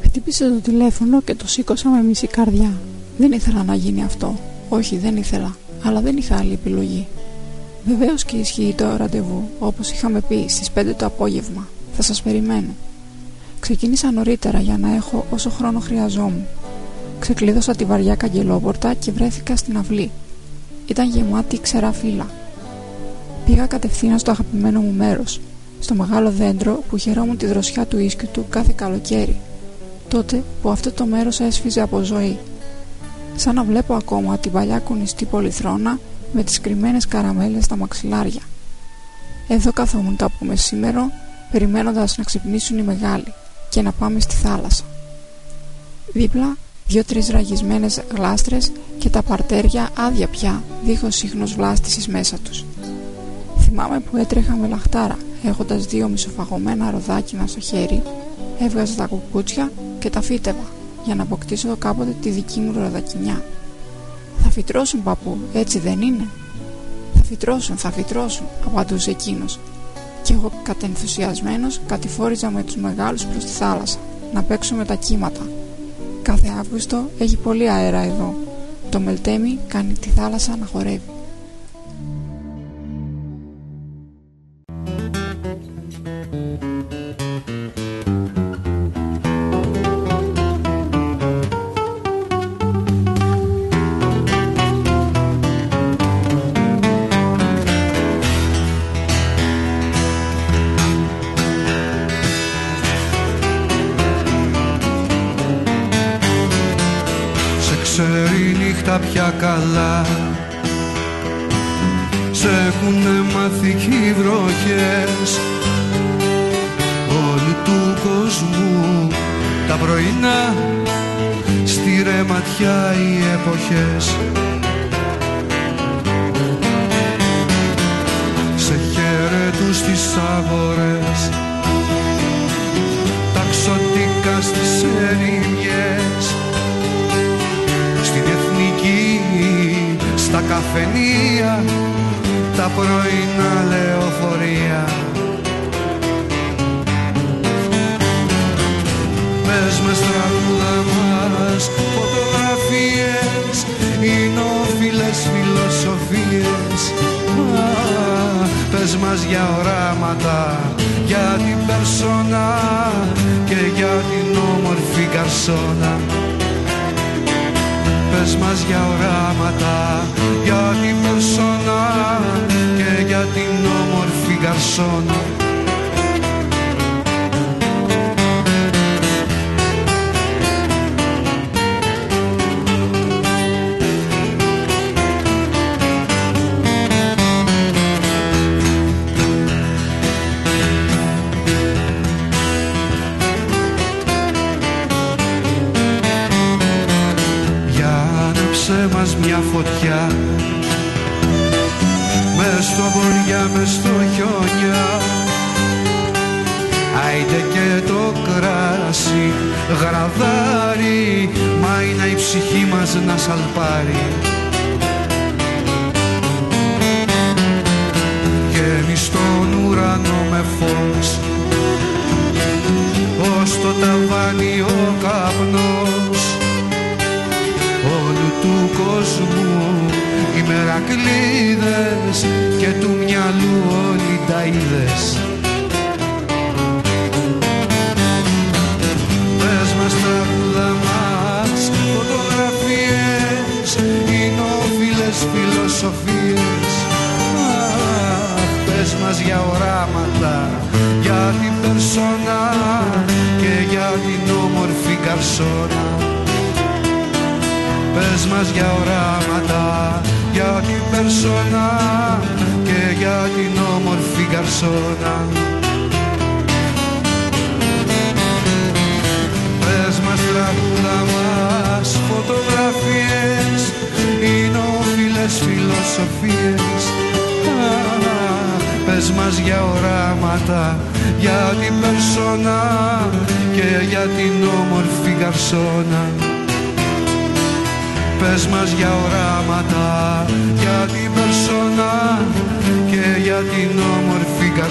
Χτύπησε το τηλέφωνο και το σήκωσα με μισή καρδιά. Δεν ήθελα να γίνει αυτό. Όχι, δεν ήθελα. Αλλά δεν είχα άλλη επιλογή. Βεβαίως και ισχύει το ραντεβού, όπως είχαμε πει στις 5 το απόγευμα. Θα σας περιμένω. Ξεκίνησα νωρίτερα για να έχω όσο χρόνο χρειαζόμουν. Ξεκλείδωσα τη βαριά καγκελόπορτα και βρέθηκα στην αυλή. Ήταν γεμάτη ξερά φύλλα. Πήγα κατευθείαν στο αγαπημένο μου μέρος, στο μεγάλο δέντρο που χαιρόμουν τη δροσιά του ίσκιου του κάθε καλοκαίρι. Τότε που αυτό το μέρος έσφιζε από ζωή. Σαν να βλέπω ακόμα την παλιά κουνιστή πολυθρόνα με τις κρυμμένες καραμέλες στα μαξιλάρια. Εδώ καθόμουν το σήμερα περιμένοντας να ξυπνήσουν οι μεγάλοι και να πάμε στη θάλασσα. Δίπλα δύο-τρεις ραγισμένες γλάστρες και τα παρτέρια άδεια πια δίχως ίχνος βλάστησης μέσα τους. Θυμάμαι που έτρεχα με λαχτάρα έχοντας δύο μισοφαγωμένα ροδάκινα στο χέρι έβγαζα τα κουκούτσια και τα φύτευα για να αποκτήσω κάποτε τη δική μου ροδακινιά. Θα φυτρώσουν παππού, έτσι δεν είναι; Θα φυτρώσουν, θα φυτρώσουν, απαντούσε εκείνος. Και εγώ κατενθουσιασμένος κατηφόριζα με τους μεγάλους προς τη θάλασσα, να παίξω με τα κύματα. Κάθε Αύγουστο έχει πολύ αέρα εδώ. Το μελτέμι κάνει τη θάλασσα να χορεύει.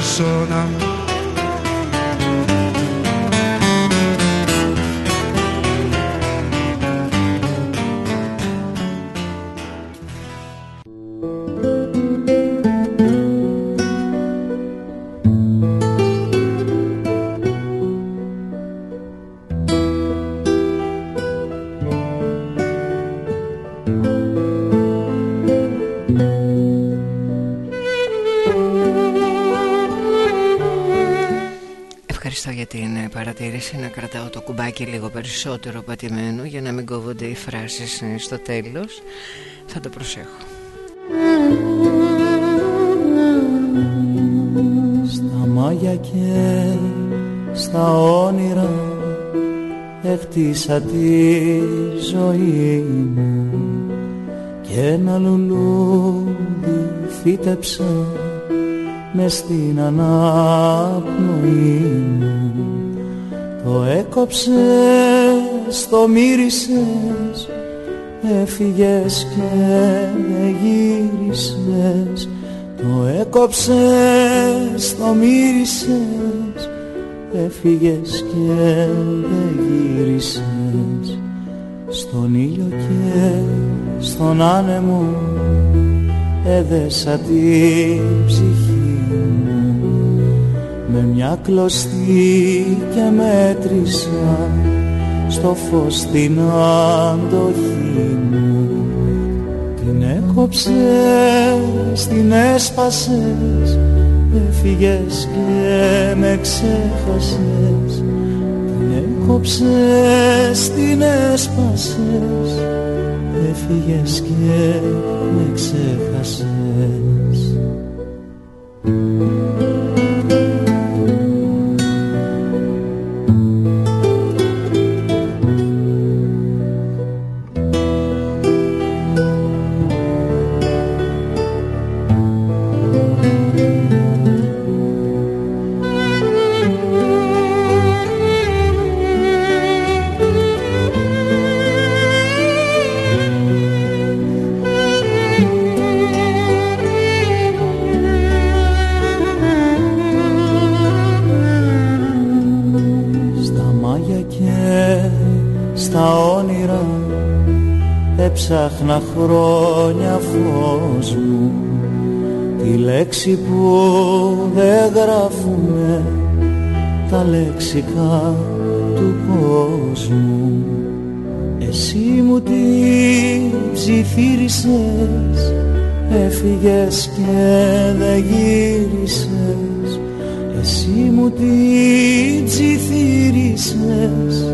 Όμορφη ε, παρατήρηση να κρατάω το κουμπάκι λίγο περισσότερο πατημένο για να μην κόβονται οι φράσεις ε, στο τέλος. Θα το προσέχω. Στα μάγια και στα όνειρα έχτισα τη ζωή μου. Και ένα λουλούδι φύτεψα μες στην ανάπνοη μου το έκοψες, το μύρισες έφυγες και δεν γύρισες. Το έκοψες, το μύρισες έφυγες και δεν γύρισες. Στον ήλιο και στον άνεμο έδεσα την ψυχή μου με μια κλωστή και μέτρησα στο φως την αντοχή μου. Την έκοψες, την έσπασες έφυγες και με ξέχασες. Την έκοψες, την έσπασες έφυγες και με ξέχασες έψαχνα χρόνια φως μου τη λέξη που δεν γράφουμε τα λέξικα του κόσμου. Εσύ μου τη ψιθύρισες έφυγες και δεν γύρισες. Εσύ μου τη ψιθύρισες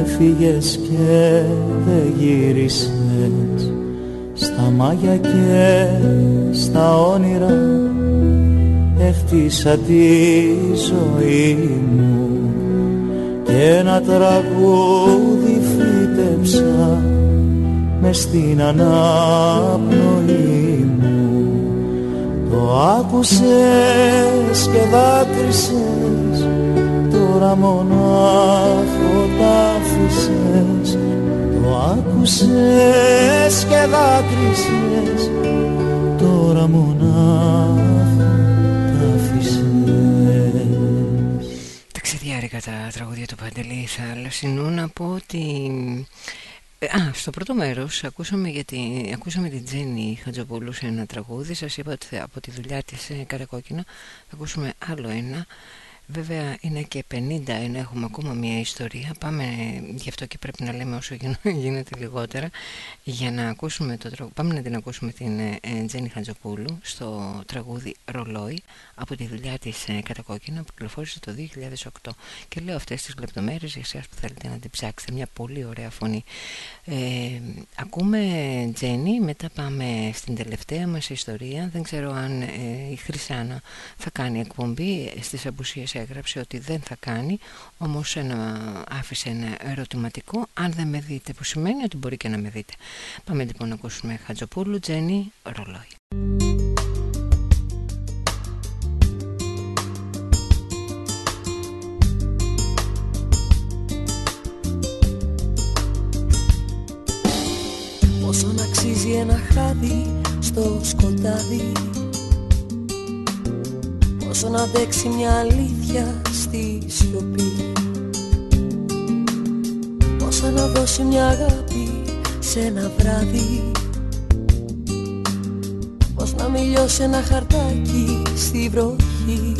έφυγες και δεν γύρισες. στα μάγια και στα όνειρα έχτισα τη ζωή μου. Και ένα τραγούδι φύτεψα μες στην αναπνοή μου. Το άκουσες και δάκρυσες τώρα μονάχο τα άφησες Το άκουσες και δάκρυσες Τώρα μονάχο τα άφησες Ταξιδιάρικα τα τραγούδια του Παντελή Θάλασσινού να πω ότι Α, στο πρώτο μέρος ακούσαμε, γιατί, ακούσαμε την Τζέννη Χατζοπούλου σε ένα τραγούδι. Σας είπα ότι από τη δουλειά της ε, Καρακόκκινα θα ακούσουμε άλλο ένα Βέβαια είναι και 50 ενώ έχουμε ακόμα μια ιστορία. Πάμε, γι' αυτό και πρέπει να λέμε όσο (laughs) γίνεται λιγότερα Για να ακούσουμε το τραγούδι Πάμε να την ακούσουμε την ε, ε, Τζέννη Χατζοπούλου Στο τραγούδι Ρολόι Από τη δουλειά της ε, Κατακόκκινα που κυκλοφόρησε το 2008 Και λέω αυτές τις λεπτομέρειες για εσάς που θέλετε να την ψάξετε. Μια πολύ ωραία φωνή. Ε, Ακούμε Τζέννη Μετά πάμε στην τελευταία μας ιστορία. Δεν ξέρω αν ε, η Χρυσάνα θα κάνει εκπομπή Στις απουσίες έγραψε ότι δεν θα κάνει όμως ένα, άφησε ένα ερωτηματικό αν δεν με δείτε που σημαίνει ότι μπορεί και να με δείτε. Πάμε λοιπόν να ακούσουμε Χατζοπούλου Τζένι Ρολόι. Πόσο να αξίζει ένα χάδι στο σκοτάδι; Πόσο να αντέξει μια αλήθεια στη σιωπή. Πόσο να δώσει μια αγάπη σε ένα βράδυ. Πώς να μιλιώσει ένα χαρτάκι στη βροχή.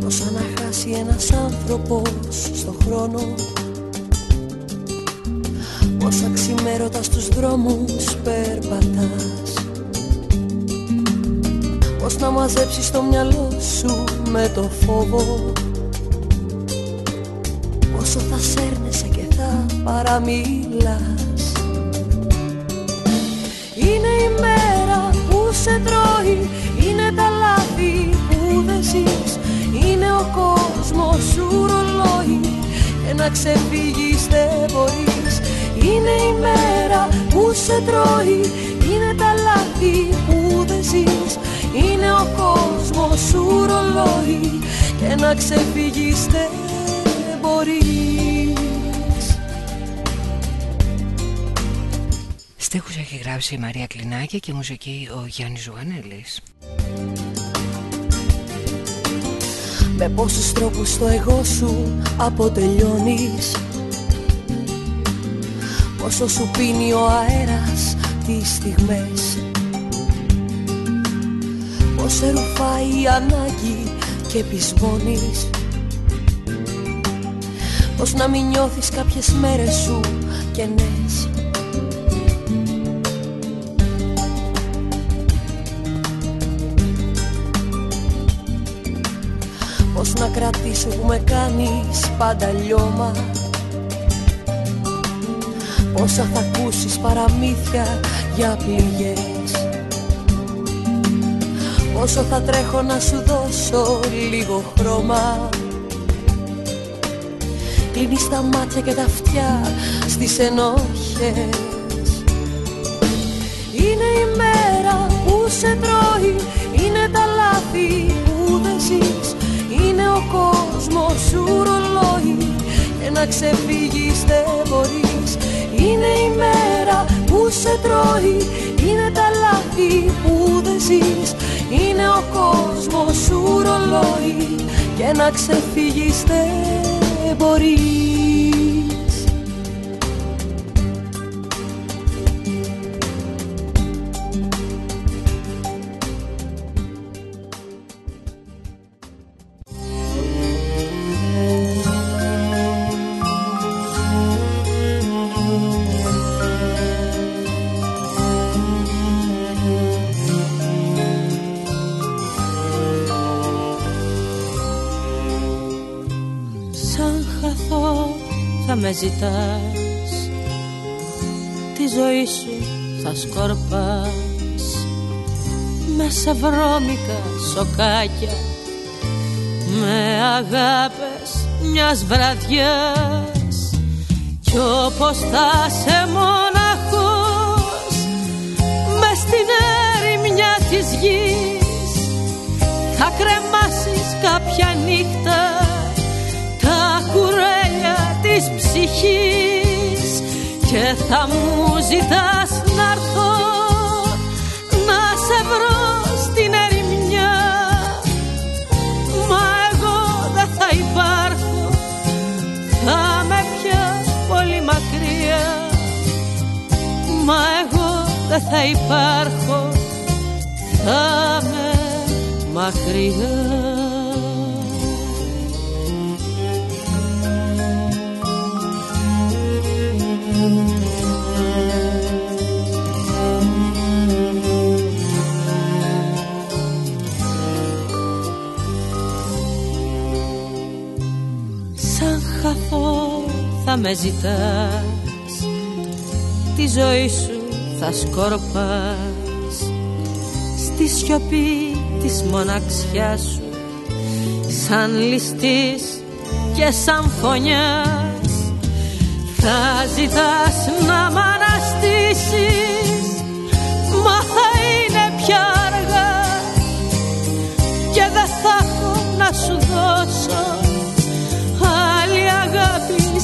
Πόσο να χάσει ένας άνθρωπος στο χρόνο Πόσα Αξιμέρωτα στους δρόμους περπατάς. Πώς να μαζέψεις το μυαλό σου με το φόβο. Πόσο θα σέρνεσαι και θα παραμιλάς. Είναι η μέρα που σε τρώει Είναι τα λάθη που δεν ζεις. Είναι ο κόσμος σου ρολόι Και να ξεφύγεις δεν μπορείς Είναι η μέρα που σε τρώει Είναι τα λάθη που δεν ζεις. Είναι ο κόσμος σου ρολόι Και να ξεφύγεις δεν μπορείς. Στίχους έχει γράψει η Μαρία Κλινάκη και μουσική ο Γιάννης Ζουγανέλης. Με πόσους τρόπους το εγώ σου αποτελειώνεις Πόσο σου πίνει ο αέρας τις στιγμές. Πώς σε ρουφάει η ανάγκη και πεισμώνεις Πώς να μην νιώθεις κάποιες μέρες σου κενές. Πώς να κρατήσω που με κάνεις πάντα λιώμα Πόσα θα ακούσεις παραμύθια για πληγές. Πόσο θα τρέχω να σου δώσω λίγο χρώμα. Κλείνεις τα μάτια και τα αυτιά στις ενόχες. Είναι η μέρα που σε τρώει Είναι τα λάθη που δεν ζεις. Είναι ο κόσμος σου ρολόι Και να ξεφύγεις δεν μπορείς Είναι η μέρα που σε τρώει Είναι τα λάθη που δεν ζεις. Είναι ο κόσμος σου ρολόι Και να ξεφύγεις δεν μπορείς θα με ζητάς. Τη ζωή σου θα σκορπάς. Μέσα βρώμικα σοκάκια. Με αγάπες μιας βραδιάς. Κι όπως θα σε μοναχός. Μες στην έρημιά της γης. Θα κρεμάσεις κάποια νύχτα της ψυχής και θα μου ζητάς να έρθω να σε βρω στην ερημιά. Μα εγώ δεν θα υπάρχω θα με πια πολύ μακριά. Μα εγώ δεν θα υπάρχω θα με μακριά θα με ζητάς Τη ζωή σου θα σκορπάς. Στη σιωπή της μοναξιάς σου Σαν ληστής και σαν φωνιάς Θα ζητάς να μ' αναστήσεις. Μα θα είναι πια αργά Και δεν θα έχω να σου δώσω Άλλη αγάπη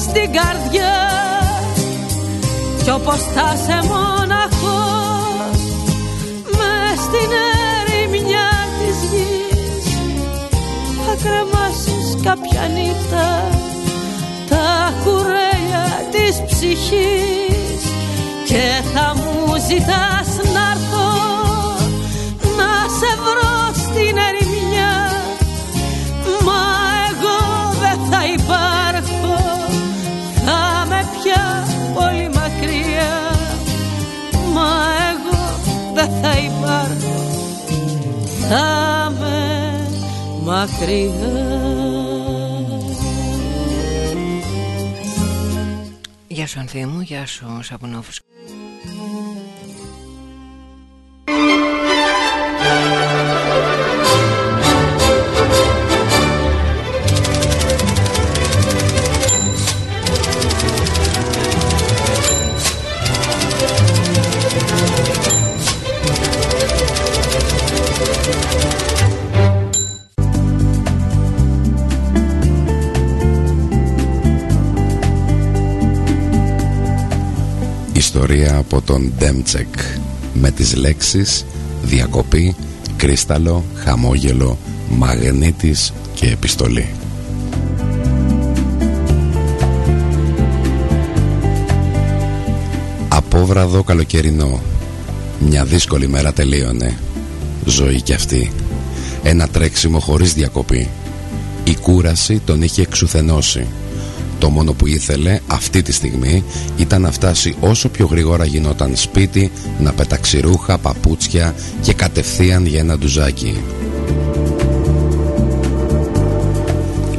στην καρδιά. Κι όπως θα σε μοναχός Μες στην ερημιά της γης Θα κρεμάσεις κάποια νύχτα Τα κουρέλια της ψυχής. Και θα μου ζητάς να έρθω Να σε βρω στην ερημιά κρατάμε μακριά. Γεια σου Ανθή μου, γεια ιστορία από τον Ντέμτσεκ. Με τις λέξεις διακοπή, κρίσταλο, χαμόγελο, μαγνήτης και επιστολή. Απόβραδο καλοκαιρινό. Μια δύσκολη μέρα τελείωνε. Ζωή κι αυτή. Ένα τρέξιμο χωρίς διακοπή. Η κούραση τον είχε εξουθενώσει το μόνο που ήθελε αυτή τη στιγμή ήταν να φτάσει όσο πιο γρήγορα γινόταν σπίτι, να πετάξει ρούχα, παπούτσια και κατευθείαν για ένα ντουζάκι.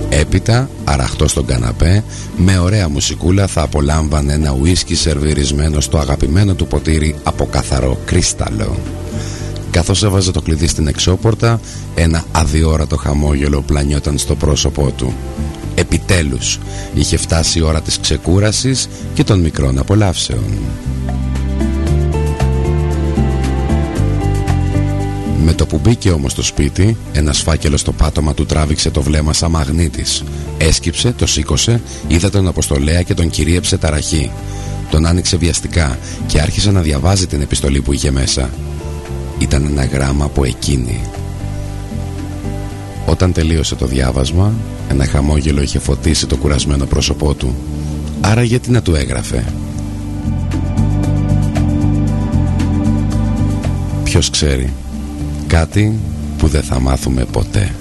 Έπειτα, αραχτός στον καναπέ, με ωραία μουσικούλα θα απολάμβανε ένα ουίσκι σερβιρισμένο στο αγαπημένο του ποτήρι από καθαρό κρίσταλο. Καθώς έβαζε το κλειδί στην εξώπορτα, ένα αδιόρατο χαμόγελο πλανιόταν στο πρόσωπό του. Επιτέλους είχε φτάσει η ώρα της ξεκούρασης και των μικρών απολαύσεων. Με το που μπήκε όμως στο σπίτι, ένας φάκελος στο πάτωμα του τράβηξε το βλέμμα σαν μαγνήτης. Έσκυψε, το σήκωσε, είδε τον Αποστολέα και τον κυρίεψε ταραχή. Τον άνοιξε βιαστικά και άρχισε να διαβάζει την επιστολή που είχε μέσα. Ήταν ένα γράμμα από εκείνη. Όταν τελείωσε το διάβασμα, ένα χαμόγελο είχε φωτίσει το κουρασμένο πρόσωπό του. Άρα γιατί να του έγραφε; Ποιος ξέρει; Κάτι που δεν θα μάθουμε ποτέ.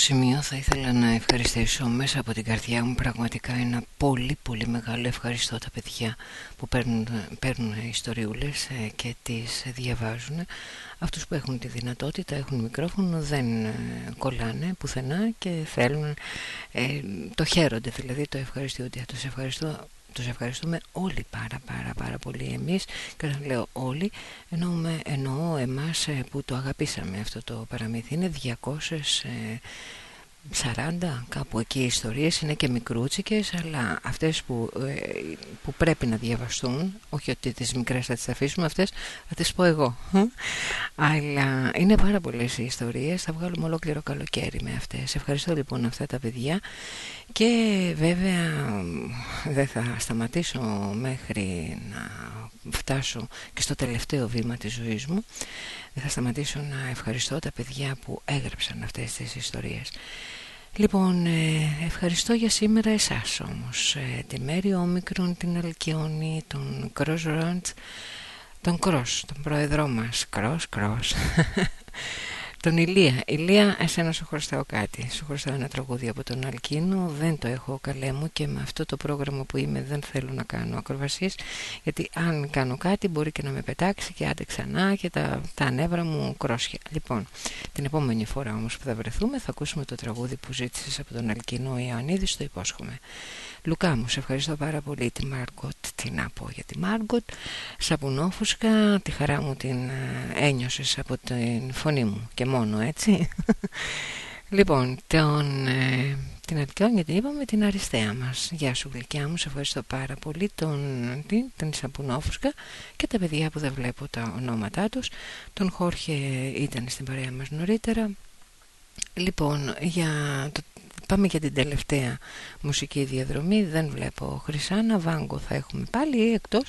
Σημείο θα ήθελα να ευχαριστήσω μέσα από την καρδιά μου πραγματικά ένα πολύ πολύ μεγάλο ευχαριστώ τα παιδιά που παίρνουν, παίρνουν ιστοριούλες ε, και τις διαβάζουν αυτούς που έχουν τη δυνατότητα, έχουν μικρόφωνο, δεν ε, κολλάνε πουθενά και θέλουν, ε, το χαίρονται δηλαδή, το ευχαριστούνται. Τους ευχαριστώ τους ευχαριστούμε όλοι πάρα πάρα πάρα πολύ εμείς. Και όταν λέω όλοι εννοούμε, εννοώ εμάς ε, που το αγαπήσαμε αυτό το παραμύθι. Είναι 200 40 κάπου εκεί οι ιστορίες είναι και μικρούτσικες αλλά αυτές που, ε, που πρέπει να διαβαστούν όχι ότι τις μικρές θα τις αφήσουμε αυτές θα τις πω εγώ. Αλλά είναι πάρα πολλές οι ιστορίες θα βγάλουμε ολόκληρο καλοκαίρι με αυτές. Ευχαριστώ λοιπόν αυτά τα παιδιά και βέβαια δεν θα σταματήσω μέχρι να φτάσω και στο τελευταίο βήμα της ζωής μου δεν θα σταματήσω να ευχαριστώ τα παιδιά που έγραψαν αυτές τις ιστορίες. Λοιπόν, ε, ευχαριστώ για σήμερα εσάς όμως ε, Τη Μέρη Όμικρον, την Αλκιόνη, τον Κρός Ρόντς Τον Κρός, τον πρόεδρό μας Κρός, Κρός (laughs) Τον Ηλία. Ηλία, εσένα σου χρωστάω κάτι. Σου χρωστάω ένα τραγούδι από τον Αλκίνο. Δεν το έχω καλέ μου και με αυτό το πρόγραμμα που είμαι δεν θέλω να κάνω ακροβασίες. Γιατί αν κάνω κάτι μπορεί και να με πετάξει και άντε ξανά και τα, τα νεύρα μου κρόσια. Λοιπόν, την επόμενη φορά όμως που θα βρεθούμε θα ακούσουμε το τραγούδι που ζήτησες από τον Αλκίνο Ιωαννίδης. Το υπόσχομαι. Λουκά μου, σε ευχαριστώ πάρα πολύ τη Μάργκοτ, τι να πω για τη Μάργκοτ. Σαπουνόφουσκα, τη χαρά μου την ε, ένιωσες από την φωνή μου και μόνο έτσι. (laughs) Λοιπόν, τον, ε, την Αρκιόνια την είπαμε την αριστεία μας. Γεια σου γλυκιά μου, σε ευχαριστώ πάρα πολύ τον, την, την Σαπουνόφουσκα και τα παιδιά που δεν βλέπω τα ονόματά τους. Τον Χόρχε ήταν στην παρέα μας νωρίτερα. Λοιπόν, για το Πάμε για την τελευταία μουσική διαδρομή. Δεν βλέπω Χρυσάνα. Βάγκο θα έχουμε πάλι εκτός.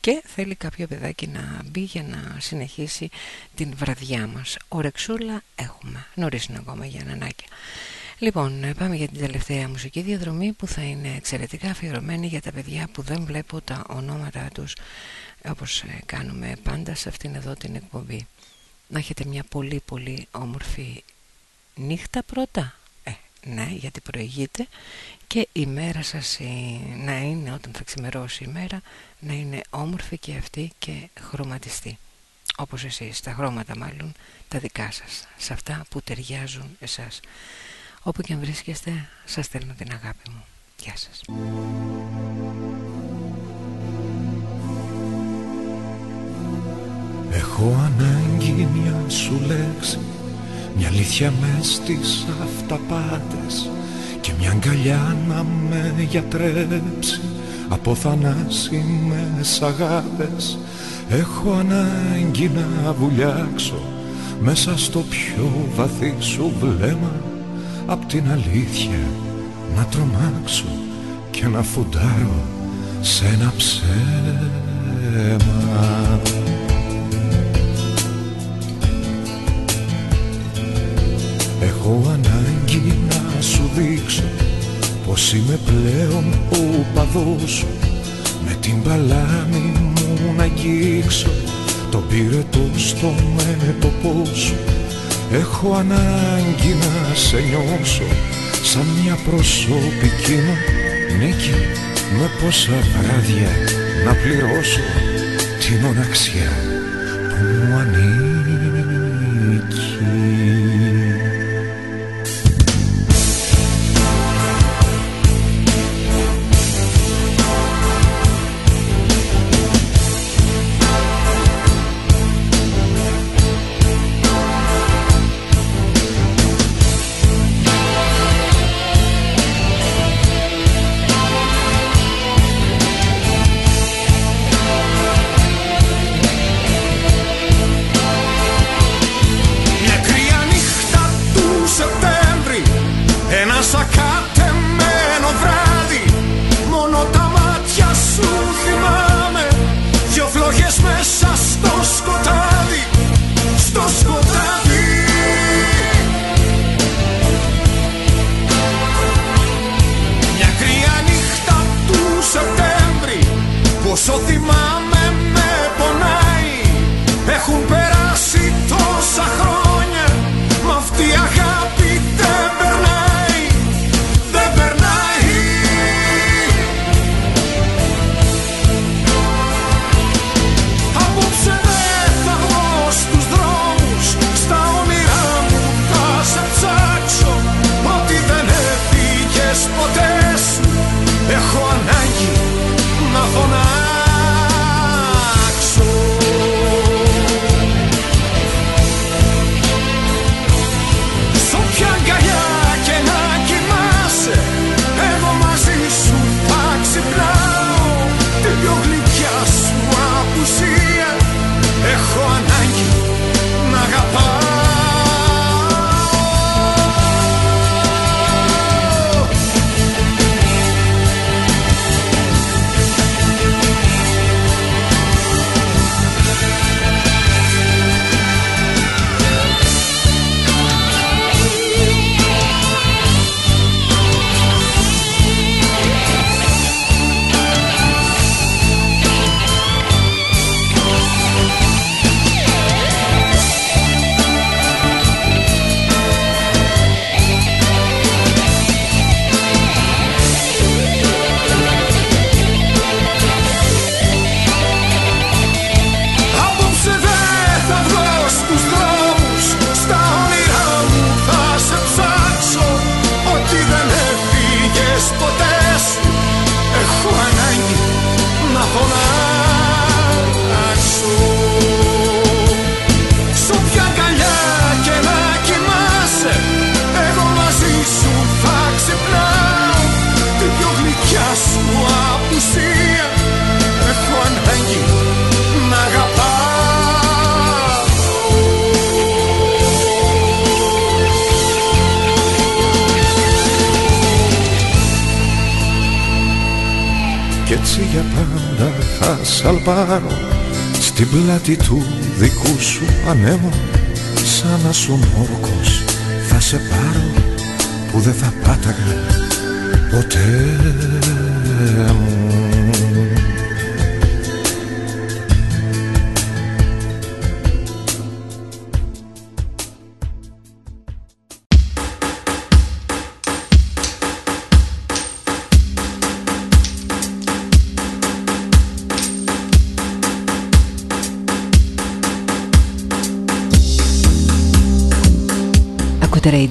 Και θέλει κάποιο παιδάκι να μπει για να συνεχίσει την βραδιά μας. Ορεξούλα έχουμε. Νωρίς είναι ακόμα για νανάκια Λοιπόν, πάμε για την τελευταία μουσική διαδρομή που θα είναι εξαιρετικά αφιερωμένη για τα παιδιά που δεν βλέπω τα ονόματά τους όπως ε, κάνουμε πάντα σε αυτήν εδώ την εκπομπή. Να έχετε μια πολύ πολύ όμορφη νύχτα πρώτα ναι, γιατί προηγείται. Και η μέρα σας να είναι όταν θα ξημερώσει η μέρα να είναι όμορφη και αυτή και χρωματιστή. Όπως εσείς, τα χρώματα μάλλον τα δικά σας σε αυτά που ταιριάζουν εσάς. Όπου και αν βρίσκεστε σας στέλνω την αγάπη μου. Γεια σας. Έχω ανάγκη μια σου λέξη μια αλήθεια μες στις αυταπάτες Και μια αγκαλιά να με γιατρέψει. Από θανάσιμες αγάπες Έχω ανάγκη να βουλιάξω. Μέσα στο πιο βαθύ σου βλέμμα Απ' την αλήθεια να τρομάξω Και να φουντάρω σε ένα ψέμα Έχω ανάγκη να σου δείξω πως είμαι πλέον ο παδός σου. Με την παλάμη μου να αγγίξω το πυρετό στο μέτωπό σου. Έχω ανάγκη να σε νιώσω σαν μια προσωπική μου νίκη. Με πόσα βράδια να πληρώσω τη μοναξιά που μου ανήκει Στην πλάτη